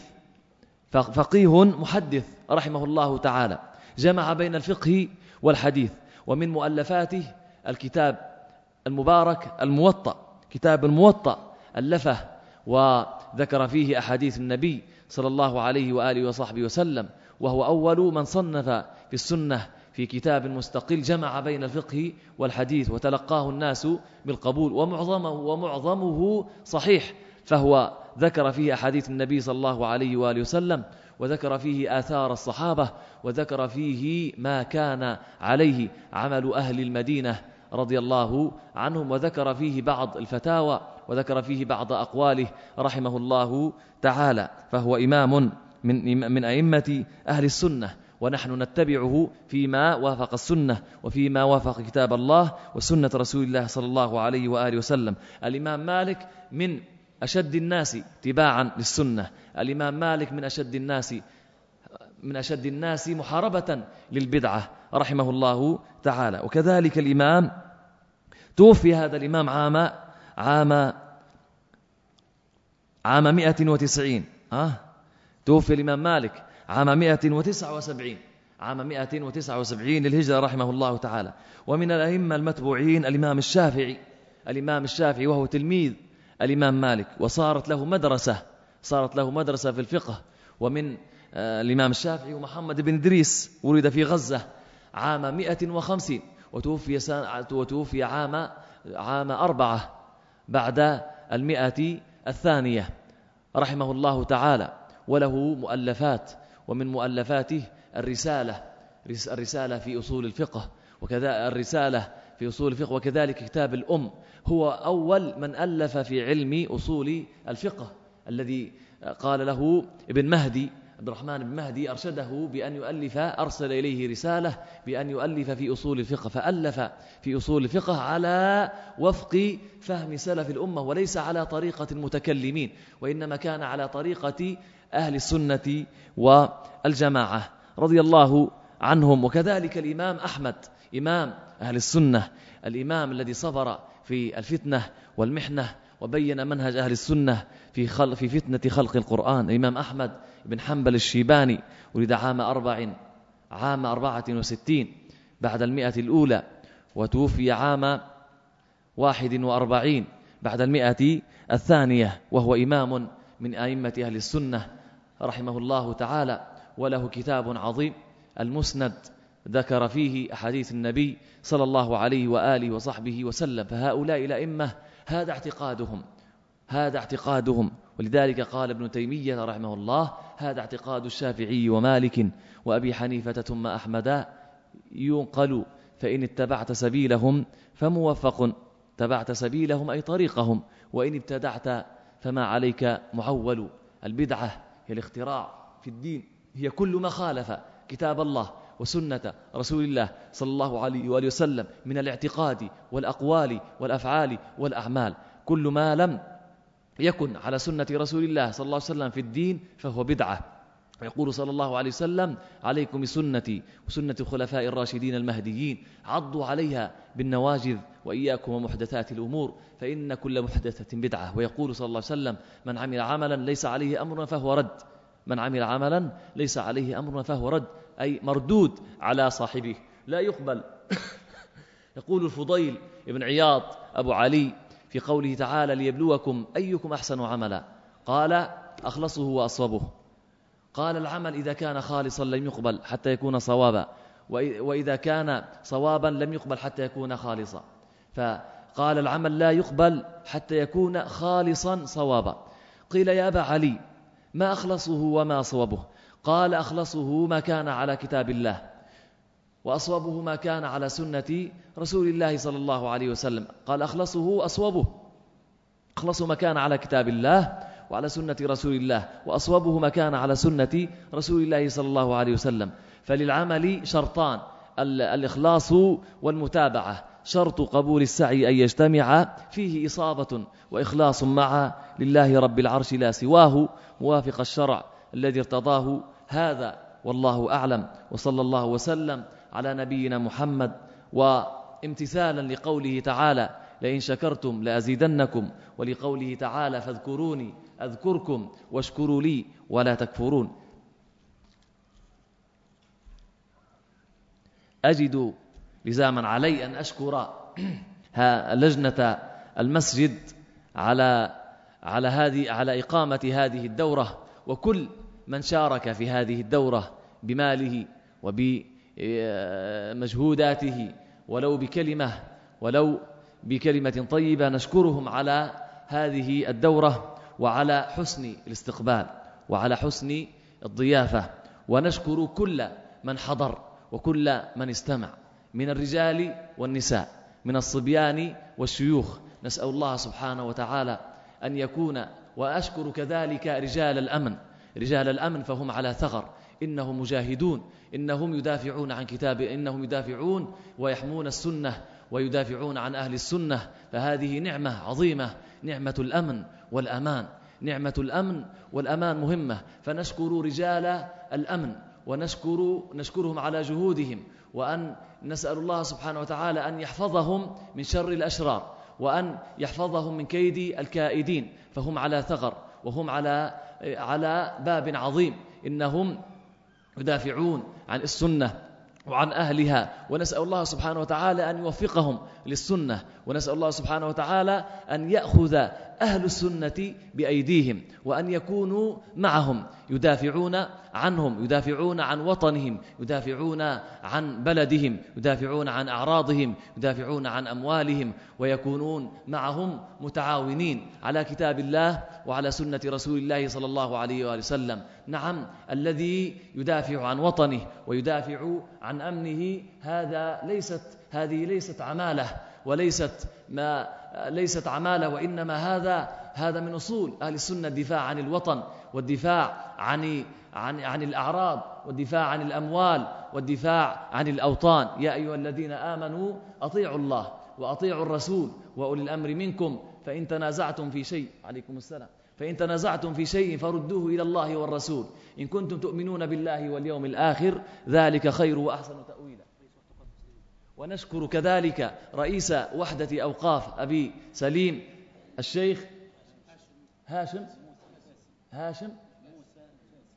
فقيه محدث رحمه الله تعالى. جمع بين الفقه والحديث ومن مؤلفاته الكتاب المبارك الموطأ. كتاب الموطأ ألفه وذكر فيه أحاديث النبي صلى الله عليه وآله وصحبه وسلم. وهو أول من صنف في السنة في كتاب مستقل جمع بين الفقه والحديث وتلقاه الناس بالقبول ومعظمه ومعظمه صحيح فهو ذكر فيه أحاديث النبي صلى الله عليه وآله وسلم وذكر فيه آثار الصحابة وذكر فيه ما كان عليه عمل أهل المدينة رضي الله عنهم وذكر فيه بعض الفتاوى وذكر فيه بعض أقواله رحمه الله تعالى فهو إمام. من, من أئمة أهل السنة ونحن نتبعه فيما وافق السنة وفيما وافق كتاب الله وسنة رسول الله صلى الله عليه وآله وسلم. الإمام مالك من أشد الناس تباعا للسنة. الإمام مالك من أشد الناس من أشد الناس محاربة للبدعة رحمه الله تعالى. وكذلك الإمام توفي هذا الإمام عام عام عام 190 أه؟ توفي الإمام مالك عام 179 عام 179 للهجرة رحمه الله تعالى. ومن الأئمة المتبوعين الإمام الشافعي الإمام الشافعي وهو تلميذ الإمام مالك وصارت له مدرسة صارت له مدرسة في الفقه. ومن آه، الإمام الشافعي ومحمد بن إدريس ولد في غزة عام 150 وتوفي, وتوفي عام عام أربعة بعد المئة الثانية رحمه الله تعالى. وله مؤلفات ومن مؤلفاته الرسالة الرسالة في أصول الفقه وكذا الرسالة في أصول الفقه وكذلك كتاب الأم. هو أول من ألف في علم أصول الفقه الذي قال له ابن مهدي عبد الرحمن بن مهدي أرشده بأن يؤلف أرسل إليه رسالة بأن يؤلف في أصول الفقه. فألف في أصول الفقه على وفق فهم سلف الأمة وليس على طريقة المتكلمين وإنما كان على طريقة أهل السنة والجماعة رضي الله عنهم. وكذلك الإمام أحمد إمام أهل السنة الإمام الذي صبر في الفتنة والمحنة وبين منهج أهل السنة في, خل في فتنة خلق القرآن. الإمام أحمد بن حنبل الشيباني ولد عام أربع عام أربعة وستين بعد المئة الأولى وتوفي عام واحد وأربعين بعد المئة الثانية وهو إمام من أئمة أهل السنة رحمه الله تعالى وله كتاب عظيم المسند ذكر فيه أحاديث النبي صلى الله عليه وآله وصحبه وسلم فهؤلاء الأئمة هذا اعتقادهم هذا اعتقادهم ولذلك قال ابن تيمية رحمه الله هذا اعتقاد الشافعي ومالك وأبي حنيفة ثم أحمد ينقل فإن اتبعت سبيلهم فموفق اتبعت سبيلهم أي طريقهم وإن ابتدعت فما عليك معول البدعة. هي الاختراع في الدين هي كل ما خالف كتاب الله وسنة رسول الله صلى الله عليه وآله وسلم من الاعتقاد والأقوال والأفعال والأعمال. كل ما لم يكن على سنة رسول الله صلى الله عليه وسلم في الدين فهو بدعة. يقول صلى الله عليه وسلم عليكم بسنتي وسنة الخلفاء الراشدين المهديين عضوا عليها بالنواجذ وإياكم ومحدثات الأمور فإن كل محدثة بدعة. ويقول صلى الله عليه وسلم من عمل عملا ليس عليه أمر فهو رد. من عمل عملا ليس عليه أمر فهو رد أي مردود على صاحبه. لا يقبل. يقول الفضيل ابن عياض أبو علي في قوله تعالى ليبلوكم أيكم أحسن عملا. قال أخلصه وأصوبه. قال العمل إذا كان خالصا لم يقبل حتى يكون صوابا وإذا كان صوابا لم يقبل حتى يكون خالصا. فقال العمل لا يقبل حتى يكون خالصا صوابا. قيل يا أبا علي ما أخلصه وما صوبه قال أخلصه ما كان على كتاب الله وأصوبه ما كان على سنة رسول الله صلى الله عليه وسلم. قال أخلصه أصوبه أخلص ما كان على كتاب الله وعلى سنة رسول الله وأصوبه ما كان على سنة رسول الله صلى الله عليه وسلم. فللعمل شرطان الإخلاص والمتابعة. شرط قبول السعي أن يجتمع فيه إصابة وإخلاص مع لله رب العرش لا سواه. موافق الشرع الذي ارتضاه. هذا والله أعلم. وصلى الله وسلم على نبينا محمد. وامتثالا لقوله تعالى لئن شكرتم لأزيدنكم ولقوله تعالى فاذكروني أذكركم واشكروا لي ولا تكفرون. أجد لزاما علي أن أشكر لجنة المسجد على على هذه على إقامة هذه الدورة وكل من شارك في هذه الدورة بماله وبمجهوداته ولو بكلمة ولو بكلمة طيبة نشكرهم على هذه الدورة. وعلى حسن الاستقبال وعلى حسن الضيافة. ونشكر كل من حضر وكل من استمع من الرجال والنساء من الصبيان والشيوخ. نسأل الله سبحانه وتعالى أن يكون وأشكر كذلك رجال الأمن. رجال الأمن فهم على ثغر إنهم مجاهدون إنهم يدافعون عن كتاب إنهم يدافعون ويحمون السنة ويدافعون عن أهل السنة. فهذه نعمة عظيمة نعمة الأمن والأمان. نعمة الأمن والأمان مهمة. فنشكر رجال الأمن ونشكر نشكرهم على جهودهم وأن نسأل الله سبحانه وتعالى أن يحفظهم من شر الأشرار وأن يحفظهم من كيد الكائدين. فهم على ثغر وهم على على باب عظيم. إنهم يدافعون عن السنة وعن أهلها. ونسأل الله سبحانه وتعالى أن يوفقهم للسنة ونسأل الله سبحانه وتعالى أن يأخذ أهل السنة بأيديهم وأن يكونوا معهم يدافعون عنهم يدافعون عن وطنهم يدافعون عن بلدهم يدافعون عن أعراضهم يدافعون عن أموالهم ويكونون معهم متعاونين على كتاب الله وعلى سنة رسول الله صلى الله عليه وآله وسلم. نعم الذي يدافع عن وطنه ويدافع عن أمنه هذا ليست هذه ليست عمالة. وليست ما ليست عمالة وإنما هذا هذا من أصول أهل السنة الدفاع عن الوطن والدفاع عن عن عن الأعراض والدفاع عن الأموال والدفاع عن الأوطان. يا أيها الذين آمنوا أطيعوا الله وأطيعوا الرسول وأولي الأمر منكم فإن تنازعتم في شيء عليكم السلام. فإن تنازعتم في شيء فردوه إلى الله والرسول. إن كنتم تؤمنون بالله واليوم الآخر ذلك خير وأحسن تأويلا. ونشكر كذلك رئيس وحدة أوقاف أبي سليم الشيخ هاشم هاشم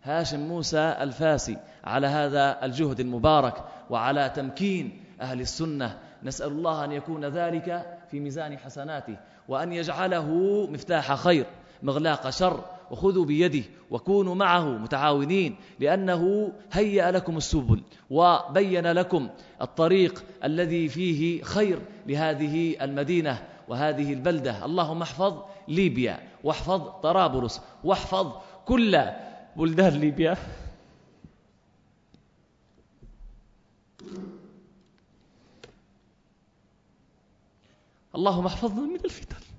هاشم موسى الفاسي على هذا الجهد المبارك وعلى تمكين أهل السنة. نسأل الله أن يكون ذلك في ميزان حسناته وأن يجعله مفتاح خير مغلاق شر وخذوا بيده وكونوا معه متعاونين لأنه هيأ لكم السبل وبين لكم الطريق الذي فيه خير لهذه المدينة وهذه البلدة. اللهم احفظ ليبيا واحفظ طرابلس واحفظ كل بلدان ليبيا. اللهم احفظنا من الفتن.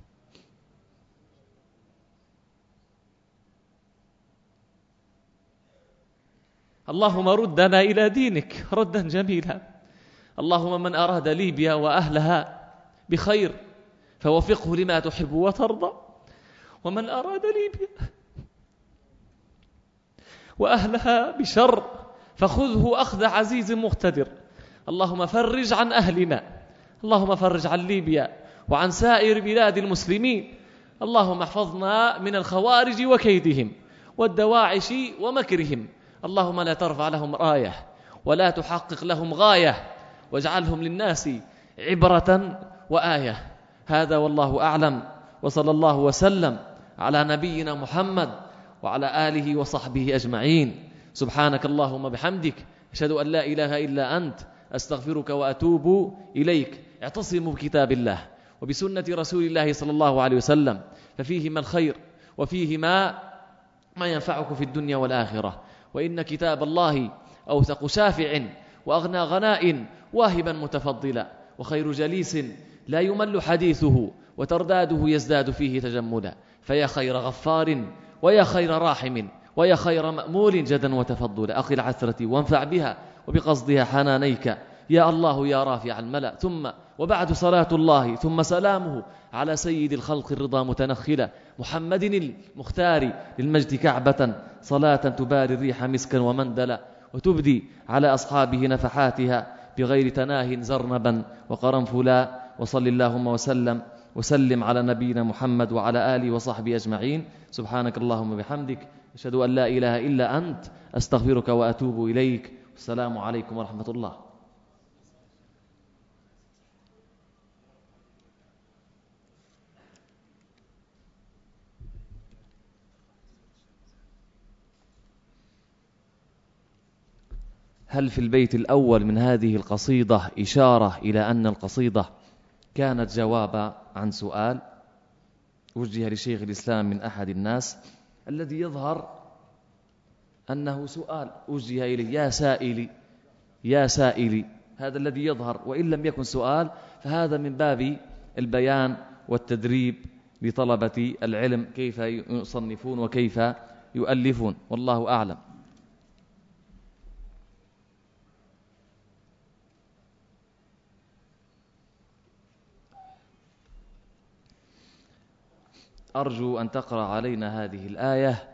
اللهم ردنا إلى دينك ردا جميلا. اللهم من أراد ليبيا وأهلها بخير فوفقه لما تحب وترضى. ومن أراد ليبيا وأهلها بشر فخذه أخذ عزيز مقتدر. اللهم فرج عن أهلنا. اللهم فرج عن ليبيا وعن سائر بلاد المسلمين. اللهم احفظنا من الخوارج وكيدهم والدواعش ومكرهم. اللهم لا ترفع لهم راية ولا تحقق لهم غاية واجعلهم للناس عبرة وآية. هذا والله أعلم. وصلى الله وسلم على نبينا محمد وعلى آله وصحبه أجمعين. سبحانك اللهم بحمدك. أشهد أن لا إله إلا أنت. أستغفرك وأتوب إليك. اعتصموا بكتاب الله وبسنة رسول الله صلى الله عليه وسلم. ففيهما الخير وفيهما ما ينفعك في الدنيا والآخرة. وإن كتاب الله أوثق شافع وأغنى غناء واهبا متفضلا وخير جليس لا يمل حديثه وترداده يزداد فيه تجملا فيا خير غفار ويا خير راحم ويا خير مأمول جدا وتفضلا أخي العثرة وانفع بها وبقصدها حنانيك يا الله يا رافع الملأ ثم وبعد صلاة الله ثم سلامه على سيد الخلق الرضا متنخلا محمد المختار للمجد كعبة صلاة تباري الريح مسكا ومندلا وتبدي على أصحابه نفحاتها بغير تناه زرنبا وقرنفلا وصل اللهم وسلم وسلم على نبينا محمد وعلى آله وصحبه أجمعين. سبحانك اللهم بحمدك أشهد أن لا إله إلا أنت أستغفرك وأتوب إليك. السلام عليكم ورحمة الله. هل في البيت الأول من هذه القصيدة إشارة إلى أن القصيدة كانت جوابا عن سؤال وجه لشيخ الإسلام من أحد الناس الذي يظهر أنه سؤال وجه إليه يا سائلي يا سائلي هذا الذي يظهر وإن لم يكن سؤال فهذا من باب البيان والتدريب لطلبة العلم كيف يصنفون وكيف يؤلفون. والله أعلم. أرجو أن تقرأ علينا هذه الآية.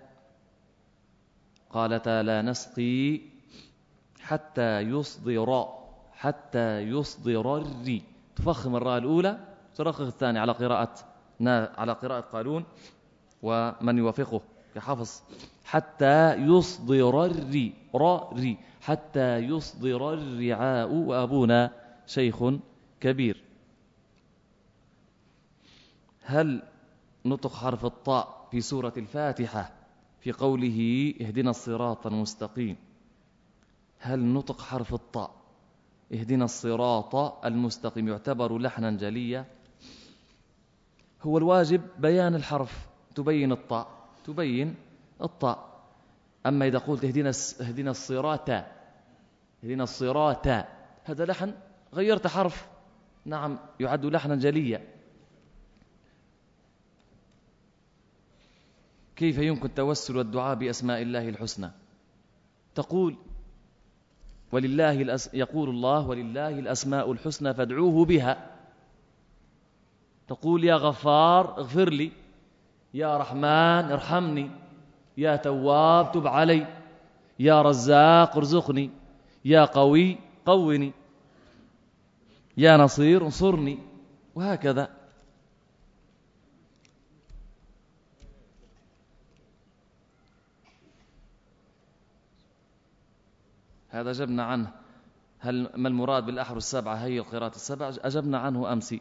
قالتا لا نسقي حتى يصدر حتى يصدر الري. تفخم الراء الأولى ترخخ الثاني على قراءة على قراءة قالون. ومن يوافقه؟ كحفظ حتى يصدر الري. را ري. حتى يصدر الرعاء. وأبونا شيخ كبير. هل نطق حرف الطاء في سورة الفاتحة في قوله اهدنا الصراط المستقيم. هل نطق حرف الطاء؟ اهدنا الصراط المستقيم. يعتبر لحنا جليا هو الواجب بيان الحرف. تبين الطاء. تبين الطاء. أما إذا قلت اهدنا اهدنا الصراط. اهدنا الصراط. هذا لحن. غيرت حرف. نعم يعد لحنا جليا كيف يمكن التوسل والدعاء بأسماء الله الحسنى؟ تقول ولله الأس... يقول الله ولله الأسماء الحسنى فادعوه بها. تقول يا غفار اغفر لي. يا رحمن ارحمني. يا تواب تب علي. يا رزاق ارزقني. يا قوي قوني. يا نصير انصرني. وهكذا. هذا أجبنا عنه. هل ما المراد بالأحرف السبعة؟ هي القراءة السبع أجبنا عنه أمس.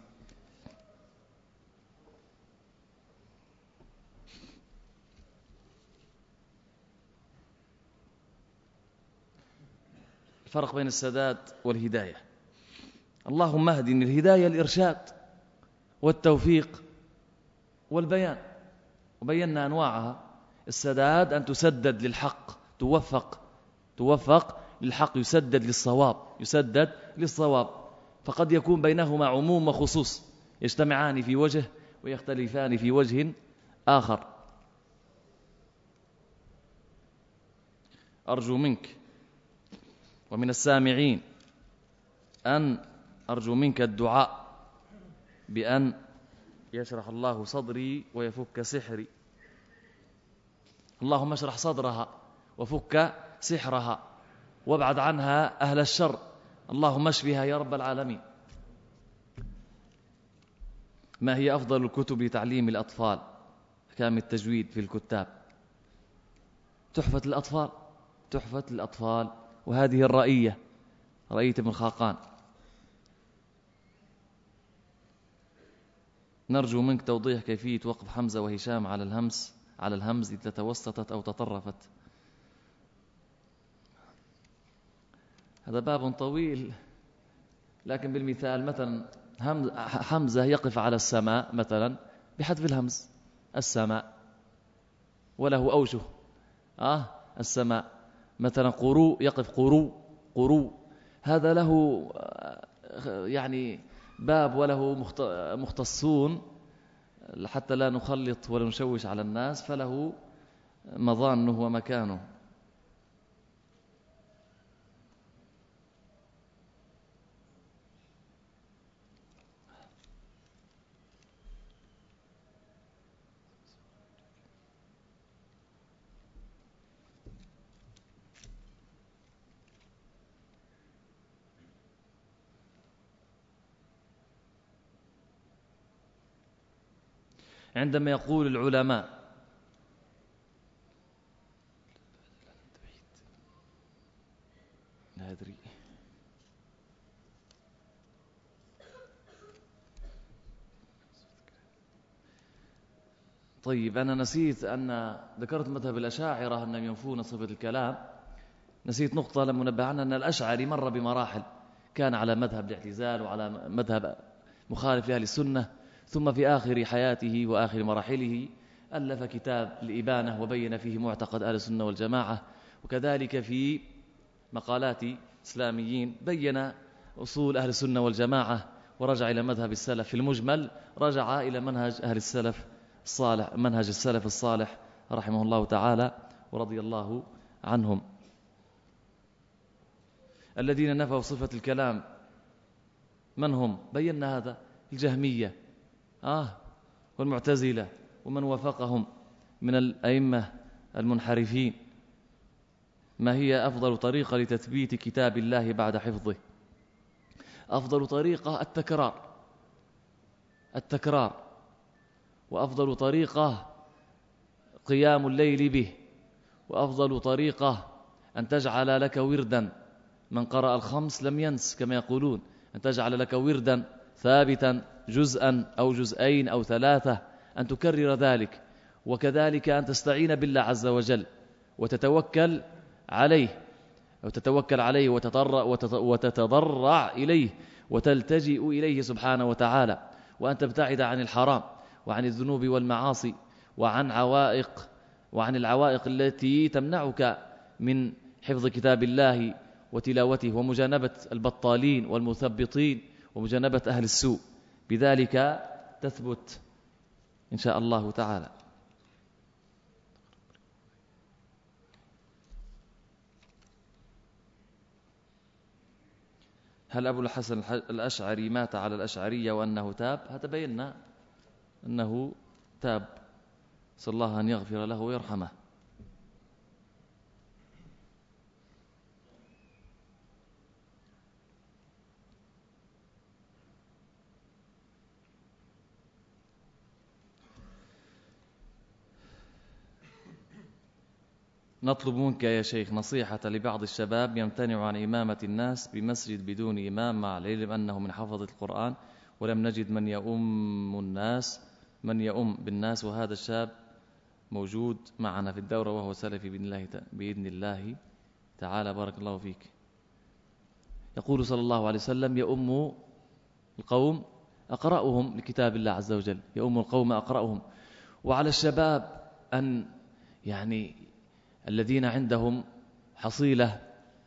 الفرق بين السداد والهداية. اللهم اهدني الهداية الإرشاد والتوفيق والبيان. وبينا أنواعها. السداد أن تسدد للحق توفق توفق للحق يسدد للصواب يسدد للصواب. فقد يكون بينهما عموم وخصوص يجتمعان في وجه ويختلفان في وجه آخر. أرجو منك ومن السامعين أن أرجو منك الدعاء بأن يشرح الله صدري ويفك سحري. اللهم اشرح صدرها وفك سحرها. وابعد عنها أهل الشر. اللهم اشفها يا رب العالمين. ما هي أفضل الكتب لتعليم الأطفال؟ كام التجويد في الكتاب. تحفة الأطفال تحفة الأطفال. وهذه الرأية رأية ابن خاقان. نرجو منك توضيح كيفية وقف حمزة وهشام على الهمس على الهمز إذا توسطت أو تطرفت. هذا باب طويل. لكن بالمثال مثلا حمزة يقف على السماء مثلا بحذف الهمز السماء وله أوجه. آه السماء. مثلا قروء يقف قروء قروء هذا له آه، يعني باب وله مختصون. حتى لا نخلط ولا نشوش على الناس فله مظانه ومكانه. عندما يقول العلماء. لا أدري. طيب أنا نسيت أن ذكرت مذهب الأشاعرة أنهم ينفون صفة الكلام. نسيت نقطة لم ننبه عنها أن الأشعري مر بمراحل. كان على مذهب الاعتزال وعلى مذهب مخالف لأهل السنة. ثم في آخر حياته وآخر مراحله ألف كتاب الإبانة وبين فيه معتقد أهل السنة والجماعة وكذلك في مقالات إسلاميين بين أصول أهل السنة والجماعة ورجع إلى مذهب السلف في المجمل رجع إلى منهج أهل السلف الصالح منهج السلف الصالح رحمه الله تعالى ورضي الله عنهم. الذين نفوا صفة الكلام من هم؟ بينا هذا الجهمية. آه والمعتزلة ومن وافقهم من الأئمة المنحرفين. ما هي أفضل طريقة لتثبيت كتاب الله بعد حفظه؟ أفضل طريقة التكرار التكرار. وأفضل طريقة قيام الليل به. وأفضل طريقة أن تجعل لك وردا. من قرأ الخمس لم ينس كما يقولون. أن تجعل لك وردا ثابتا. جزءا أو جزئين أو ثلاثة أن تكرر ذلك وكذلك أن تستعين بالله عز وجل وتتوكل عليه وتتوكل عليه وتتضرع إليه وتلتجئ إليه سبحانه وتعالى وأن تبتعد عن الحرام وعن الذنوب والمعاصي وعن عوائق وعن العوائق التي تمنعك من حفظ كتاب الله وتلاوته ومجانبة البطالين والمثبطين ومجانبة أهل السوء. بذلك تثبت إن شاء الله تعالى. هل أبو الحسن الأشعري مات على الأشعرية وأنه تاب؟ هذا بينا أنه تاب. صلى الله أن يغفر له ويرحمه. نطلب منك يا شيخ نصيحة لبعض الشباب يمتنع عن إمامة الناس بمسجد بدون إمام مع العلم أنه من حفظ القرآن ولم نجد من يؤم الناس من يؤم بالناس وهذا الشاب موجود معنا في الدورة وهو سلفي بإذن الله, بإذن الله تعالى. بارك الله فيك. يقول صلى الله عليه وسلم يؤم القوم أقرأهم لكتاب الله عز وجل. يؤم القوم أقرأهم. وعلى الشباب أن يعني الذين عندهم حصيلة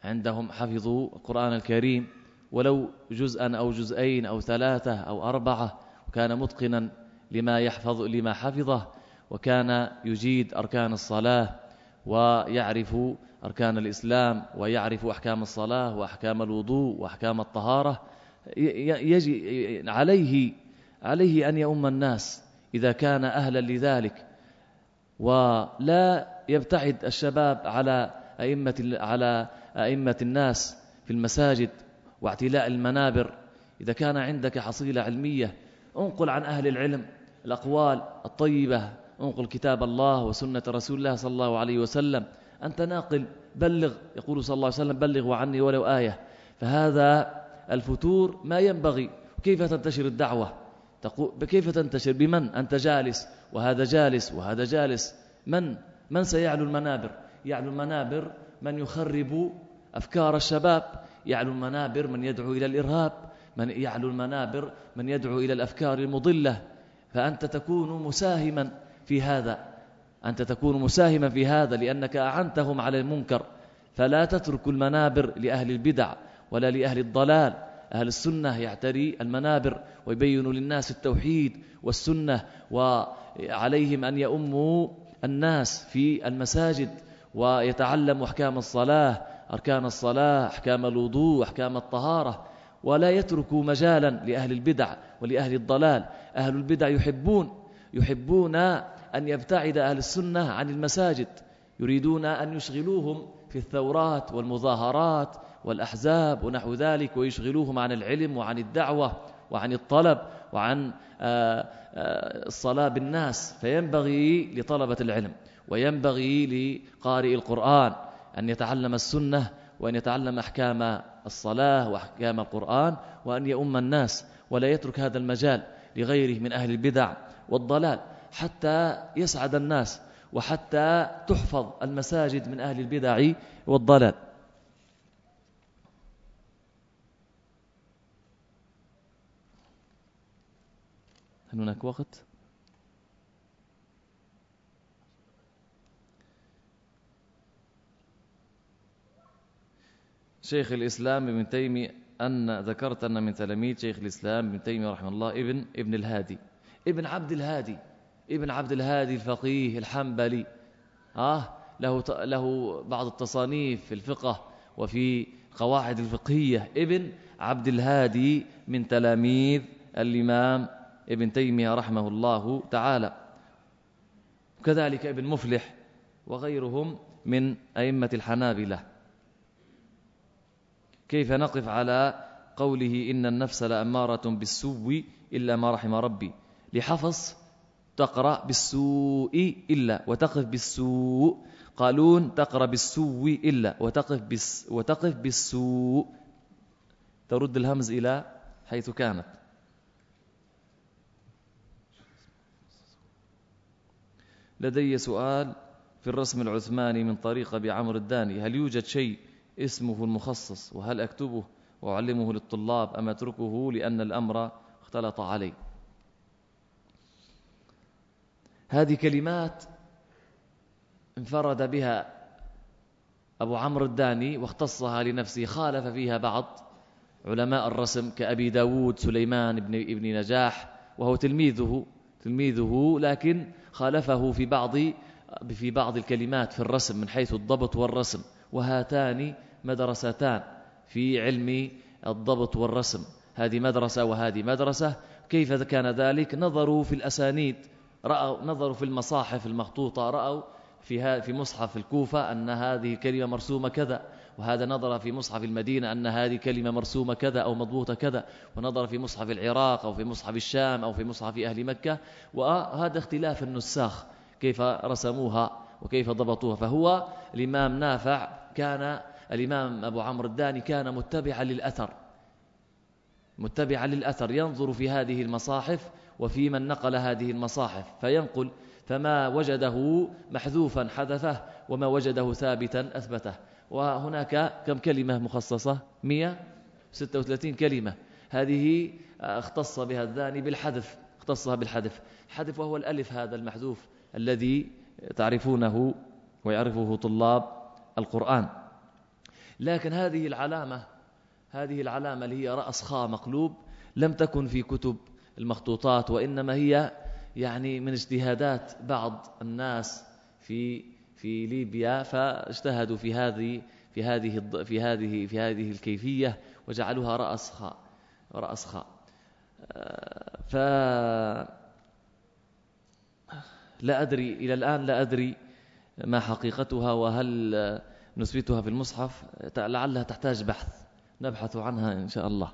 عندهم حفظوا القرآن الكريم ولو جزءا أو جزئين أو ثلاثة أو أربعة وكان متقنا لما يحفظ لما حفظه وكان يجيد أركان الصلاة ويعرف أركان الإسلام ويعرف أحكام الصلاة وأحكام الوضوء وأحكام الطهارة. يجي عليه عليه أن يؤم الناس إذا كان أهلا لذلك. ولا يبتعد الشباب على أئمة, على أئمة الناس في المساجد واعتلاء المنابر. إذا كان عندك حصيلة علمية انقل عن أهل العلم الأقوال الطيبة. انقل كتاب الله وسنة رسول الله صلى الله عليه وسلم. أنت ناقل بلغ يقول صلى الله عليه وسلم بلغوا عني ولو آية. فهذا الفتور ما ينبغي. كيف تنتشر الدعوة؟ كيف تنتشر؟ بمن؟ أنت جالس وهذا جالس وهذا جالس. من؟ من سيعلو المنابر؟ يعلو المنابر من يخرب أفكار الشباب يعلو المنابر من يدعو إلى الإرهاب من يعلو المنابر من يدعو إلى الأفكار المضلة. فأنت تكون مساهما في هذا. أنت تكون مساهما في هذا لأنك أعنتهم على المنكر. فلا تترك المنابر لأهل البدع ولا لأهل الضلال. أهل السنة يعتري المنابر ويبين للناس التوحيد والسنة وعليهم أن يؤموا الناس في المساجد ويتعلم أحكام الصلاة أركان الصلاة أحكام الوضوء أحكام الطهارة ولا يتركوا مجالا لأهل البدع ولأهل الضلال. أهل البدع يحبون يحبون أن يبتعد أهل السنة عن المساجد يريدون أن يشغلوهم في الثورات والمظاهرات والأحزاب ونحو ذلك ويشغلوهم عن العلم وعن الدعوة وعن الطلب وعن الصلاة بالناس فينبغي لطلبة العلم وينبغي لقارئ القرآن أن يتعلم السنة وأن يتعلم أحكام الصلاة وأحكام القرآن وأن يؤم الناس ولا يترك هذا المجال لغيره من أهل البدع والضلال حتى يسعد الناس وحتى تحفظ المساجد من أهل البدع والضلال. هل هناك وقت؟ شيخ الإسلام ابن تيمية أن ذكرت أن من تلاميذ شيخ الإسلام ابن تيمية رحمه الله ابن ابن الهادي. ابن عبد الهادي. ابن عبد الهادي الفقيه الحنبلي. آه له له بعض التصانيف في الفقه وفي قواعد الفقهية. ابن عبد الهادي من تلاميذ الإمام ابن تيمية رحمه الله تعالى. كذلك ابن مفلح وغيرهم من أئمة الحنابلة. كيف نقف على كقوله إن النفس لأمارة بالسوء إلا ما رحم ربي؟ لحفص تقرأ بالسوء إلا وتقف بالسوء. قالون تقرأ بالسوء إلا وتقف, بس وتقف بالسوء. ترد الهمز إلى حيث كانت. لدي سؤال في الرسم العثماني من طريقة بعمر الداني. هل يوجد شيء اسمه المخصص؟ وهل أكتبه وأعلمه للطلاب أم أتركه لأن الأمر اختلط علي هذه كلمات انفرد بها أبو عمرو الداني واختصها لنفسه. خالف فيها بعض علماء الرسم كأبي داود سليمان بن ابن نجاح وهو تلميذه تلميذه لكن خالفه في بعض في بعض الكلمات في الرسم من حيث الضبط والرسم. وهاتان مدرستان في علم الضبط والرسم. هذه مدرسة وهذه مدرسة. كيف كان ذلك؟ نظروا في الأسانيد. رأوا نظروا في المصاحف المخطوطة. رأوا في في مصحف الكوفة أن هذه كلمة مرسومة كذا. وهذا نظر في مصحف المدينة أن هذه كلمة مرسومة كذا أو مضبوطة كذا ونظر في مصحف العراق أو في مصحف الشام أو في مصحف أهل مكة وهذا اختلاف النساخ كيف رسموها وكيف ضبطوها. فهو الإمام نافع كان الإمام أبو عمرو الداني كان متبعا للأثر متبعا للأثر ينظر في هذه المصاحف وفي من نقل هذه المصاحف فينقل فما وجده محذوفا حذفه وما وجده ثابتا أثبته. وهناك كم كلمة مخصصة؟ 136 كلمة. هذه اختص بها الذاني بالحذف اختصها بالحذف. حذف وهو الألف هذا المحذوف الذي تعرفونه ويعرفه طلاب القرآن. لكن هذه العلامة هذه العلامة اللي هي رأس خاء مقلوب لم تكن في كتب المخطوطات وإنما هي يعني من اجتهادات بعض الناس في في ليبيا فاجتهدوا في هذه في هذه في هذه في هذه الكيفية وجعلوها رأس خاء رأس خاء ف لا أدري إلى الآن لا أدري ما حقيقتها وهل نثبتها في المصحف. لعلها تحتاج بحث نبحث عنها إن شاء الله.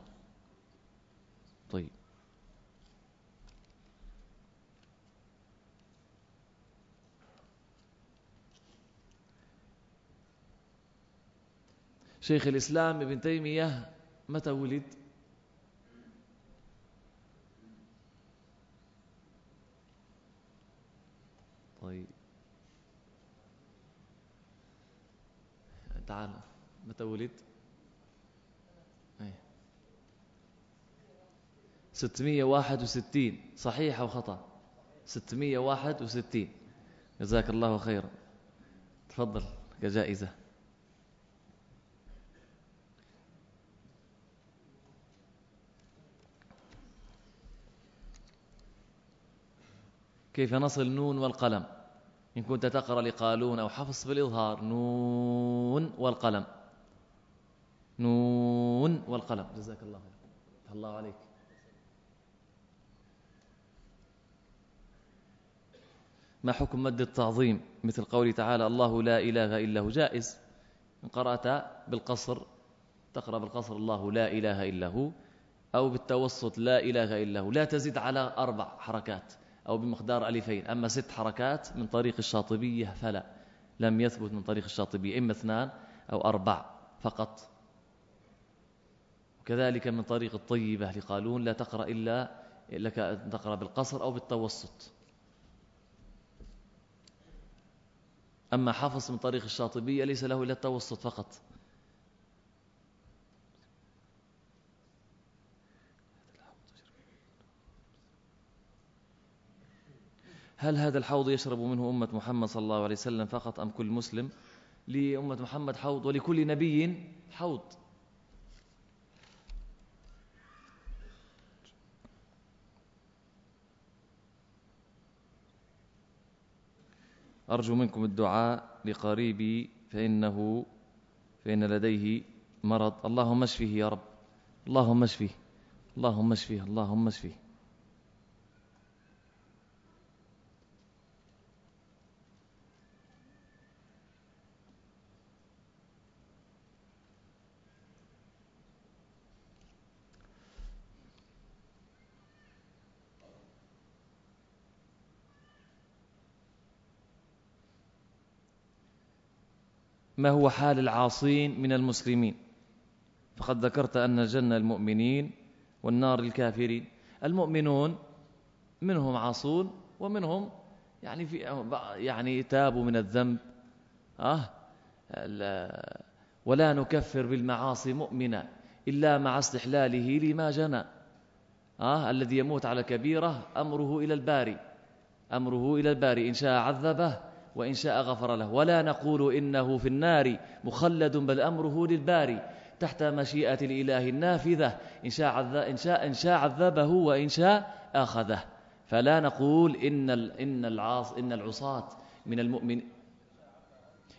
طيب. شيخ الإسلام ابن تيمية متى ولد؟ طيب. تعال متى ولد؟ إيه. 661 صحيح أو خطأ؟ 661 جزاك الله خيرا. تفضل كجائزة. كيف نصل نون والقلم؟ إن كنت تقرأ لقالون أو حفص بالإظهار نون والقلم. نون والقلم. جزاك الله خير. الله عليك. ما حكم مد التعظيم؟ مثل قوله تعالى الله لا إله إلا هو. جائز. إن قرأت بالقصر تقرأ بالقصر الله لا إله إلا هو. أو بالتوسط لا إله إلا هو. لا تزيد على أربع حركات. أو بمقدار ألفين. أما ست حركات من طريق الشاطبية فلا. لم يثبت من طريق الشاطبية. إما اثنان أو أربع فقط. وكذلك من طريق الطيبة. لقالون لا تقرأ إلا لك أن تقرأ بالقصر أو بالتوسط. أما حفص من طريق الشاطبية ليس له إلا التوسط فقط. هل هذا الحوض يشرب منه أمة محمد صلى الله عليه وسلم فقط أم كل مسلم؟ لأمة محمد حوض ولكل نبي حوض. أرجو منكم الدعاء لقريبي فإنه فإن لديه مرض. اللهم اشفه يا رب. اللهم اشفه. اللهم اشفه. اللهم اشفه. ما هو حال العاصين من المسلمين؟ فقد ذكرت أن الجنة المؤمنين والنار الكافرين. المؤمنون منهم عاصون ومنهم يعني في يعني تابوا من الذنب. أه ولا نكفر بالمعاصي مؤمنا إلا مع استحلاله لما جنى. آه الذي يموت على كبيرة أمره إلى الباري أمره إلى الباري إن شاء عذبه. وإن شاء غفر له. ولا نقول إنه في النار مخلد بل أمره للباري تحت مشيئة الإله النافذة. إن شاء, إن شاء, إن شاء عذبه وإن شاء أخذه. فلا نقول إن إن العاص إن العصاة من المؤمن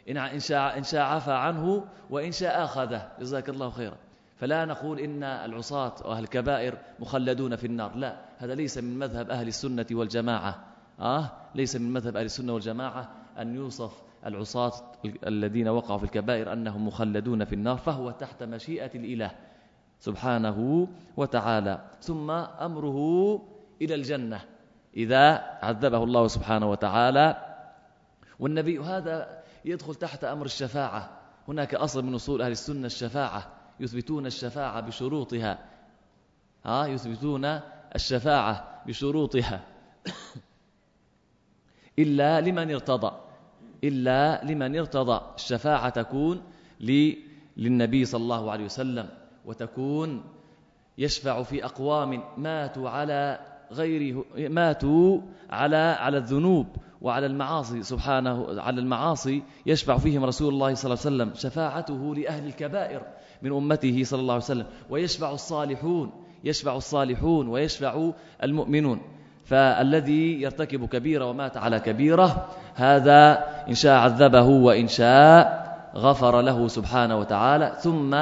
إن شاء إن شاء عفى عنه وإن شاء أخذه. جزاك الله خيرا. فلا نقول إن العصاة وأهل الكبائر مخلدون في النار. لا هذا ليس من مذهب أهل السنة والجماعة. آه ليس من مذهب أهل السنة والجماعة. أن يوصف العصاة الذين وقعوا في الكبائر أنهم مخلدون في النار فهو تحت مشيئة الإله سبحانه وتعالى. ثم أمره إلى الجنة إذا عذبه الله سبحانه وتعالى. والنبي هذا يدخل تحت أمر الشفاعة. هناك أصل من أصول أهل السنة الشفاعة يثبتون الشفاعة بشروطها. ها يثبتون الشفاعة بشروطها. إلا لمن ارتضى. إلا لمن ارتضى. الشفاعة تكون للنبي صلى الله عليه وسلم وتكون يشفع في أقوام ماتوا على غيره ماتوا على على الذنوب وعلى المعاصي سبحانه على المعاصي يشفع فيهم رسول الله صلى الله عليه وسلم. شفاعته لأهل الكبائر من أمته صلى الله عليه وسلم. ويشفع الصالحون يشفع الصالحون ويشفع المؤمنون. فالذي يرتكب كبيرة ومات على كبيرة هذا إن شاء عذبه وإن شاء غفر له سبحانه وتعالى ثم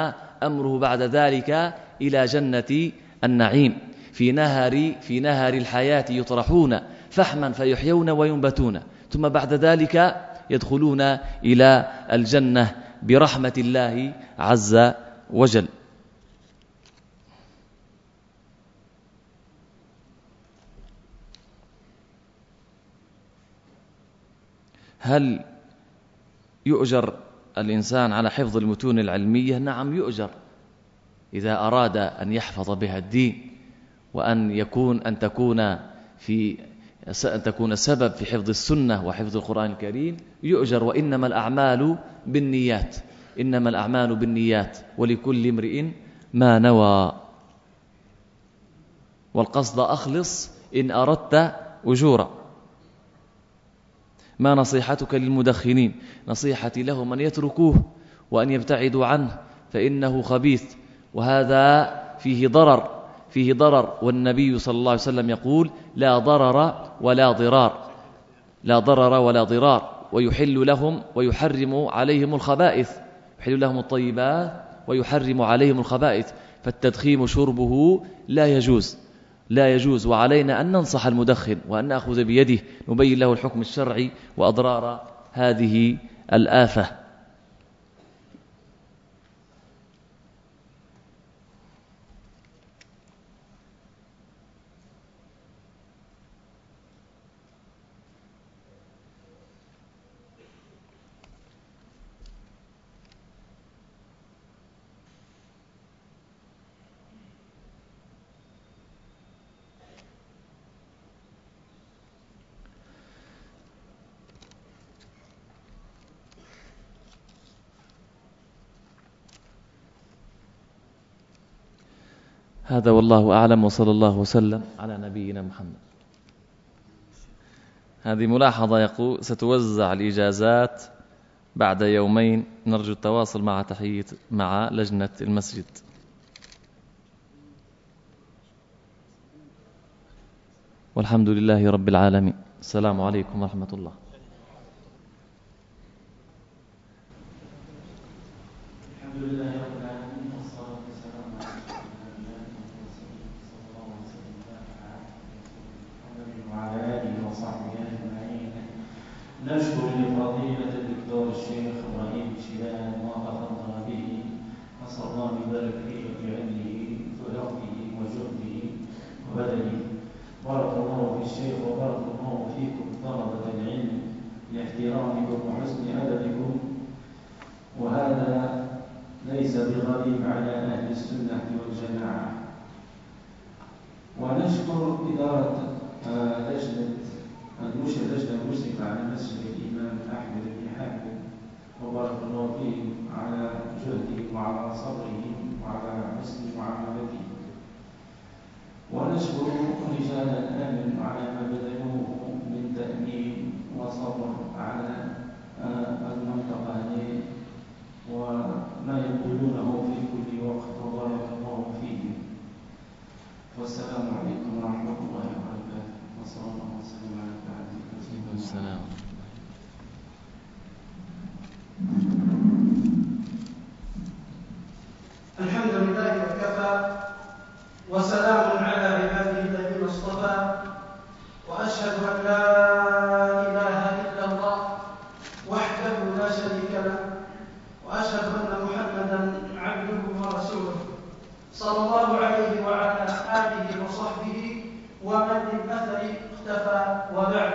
أمره بعد ذلك إلى جنة النعيم. في نهر في نهر الحياة يطرحون فحما فيحيون وينبتون ثم بعد ذلك يدخلون إلى الجنة برحمة الله عز وجل. هل يؤجر الإنسان على حفظ المتون العلمية؟ نعم يؤجر. إذا أراد أن يحفظ بها الدين وأن يكون أن تكون في أن تكون سبب في حفظ السنة وحفظ القرآن الكريم يؤجر. وإنما الأعمال بالنيات. إنما الأعمال بالنيات. ولكل امرئ ما نوى. والقصد أخلص إن أردت أجورا. ما نصيحتك للمدخنين؟ نصيحتي لهم أن يتركوه وأن يبتعدوا عنه فإنه خبيث. وهذا فيه ضرر فيه ضرر. والنبي صلى الله عليه وسلم يقول لا ضرر ولا ضرار لا ضرر ولا ضرار. ويحل لهم ويحرم عليهم الخبائث. يحل لهم الطيبات ويحرم عليهم الخبائث. فالتدخين شربه لا يجوز. لا يجوز وعلينا أن ننصح المدخن وأن نأخذ بيده نبين له الحكم الشرعي وأضرار هذه الآفة. هذا والله أعلم وصلى الله وسلم على نبينا محمد. هذه ملاحظة يقول ستوزع الإجازات بعد يومين نرجو التواصل مع تحية مع لجنة المسجد. والحمد لله رب العالمين. السلام عليكم ورحمة الله. الحمد لله نشكر لفضيلة الدكتور الشيخ إبراهيم شيلان ما تفضل به نسأل الله يبارك فيه في علمه وعلمه وجهده وبدنه. بارك الله في الشيخ وبارك الله فيكم طلبة العلم لاحترامكم وحسن أدبكم. بغريب على أهل السنة والجماعة. ونشكر إدارة آه، لجنة المشرف لجنة المشرفة على مسجد الإمام أحمد بن حاتم وبارك الله فيه على جهده وعلى صبره وعلى حسن معاملته. ونشكر رجال الأمن على ما بذلوه من تأمين وصبر على آه، المنطقة هذه وما يقولونه في كل وقت وبارك الله فيهم. والسلام عليكم ورحمة الله وبركاته. السلام. الحمد لله وكفى وسلام على عباده الذين اصطفى وأشهد أن لا إله إلا الله وحده لا شريك له وأشهد أن محمدا عبده ورسوله. صلى الله عليه وعلى آله وصحبه ومن بالاثر اختفى وبعد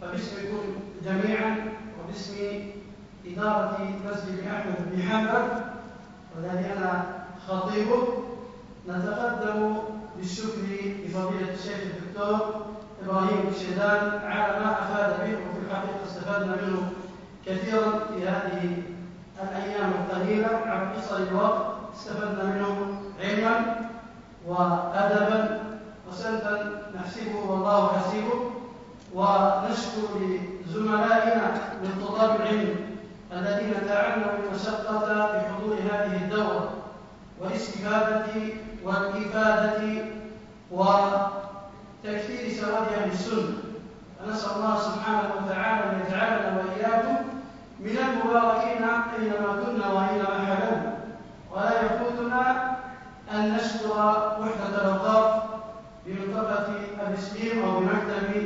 فباسمكم جميعا وباسم إدارة مسجد أحمد بن حنبل والذي أنا خطيبه نتقدم بالشكر لفضيلة الشيخ الدكتور إبراهيم الشيدان على ما أفاد به وفي الحقيقة استفدنا منه كثيرا في هذه الأيام القليلة. على قصر الوقت استفدنا منه علما وأدبا وسلفا نحسبه والله حسيبه ونشكر لزملائنا من طلاب العلم الذين تعلموا المشقة بحضور هذه الدورة والاستفادة والإفادة وتكثير سواد أهل السنة. فنسأل الله سبحانه وتعالى أن يجعلنا وإياكم من المباركين أينما كنا وأينما حللنا ولا يفوتنا أن نشكر وحدة الأوقاف بمنطقة أبي سليم أو بمكتب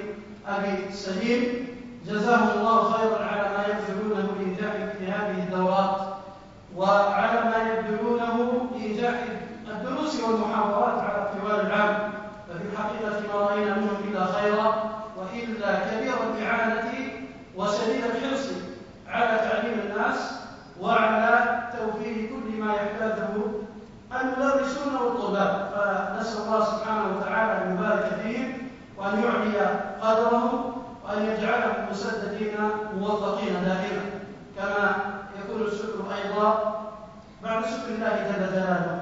أبي سليم جزاهم الله خيرا على ما يبذلونه لإنجاح في هذه الدورات وعلى ما يبذلونه لإنجاح الدروس والمحاضرات على الطوال العام. ففي الحقيقة ما رأينا منهم إلا خيرا وإلا كبير الإعانة وشديد الحرص على تعليم الناس وعلى توفير كل ما يحتاجه المدرسون والطلاب فنسأل الله سبحانه وتعالى أن يبارك فيهم وأن يعلي قدرهم وأن يجعلهم مسددين موفقين دائما. كما يكون الشكر أيضا بعد شكر الله جل جلاله.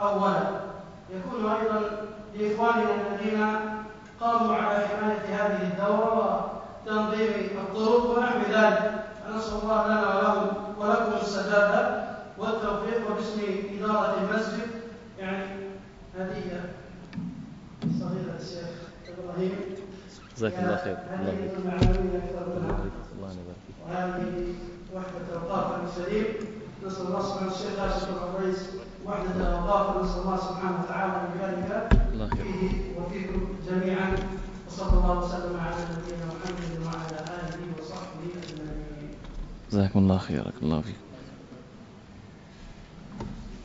أولا يكون أيضا لإخواننا الذين قاموا على حماية هذه الدورة وتنظيم الطرق ونحو ذلك. فنسأل الله لنا ولهم ولكم السداد والتوفيق وباسم إدارة المسجد. يعني هدية صغيرة الشيخ إبراهيم. جزاك الله خير. الله يبارك الله يبارك وهذه وحدة الأوقاف المسلمين نسأل الله سبحانه الشيخ راشد الرئيس وحدة الأوقاف ونسأل الله سبحانه وتعالى بذلك فيه وفيكم جميعا. وصلى الله وسلم على نبينا محمد وعلى آله وصحبه أجمعين. جزاكم الله خيرك الله فيكم.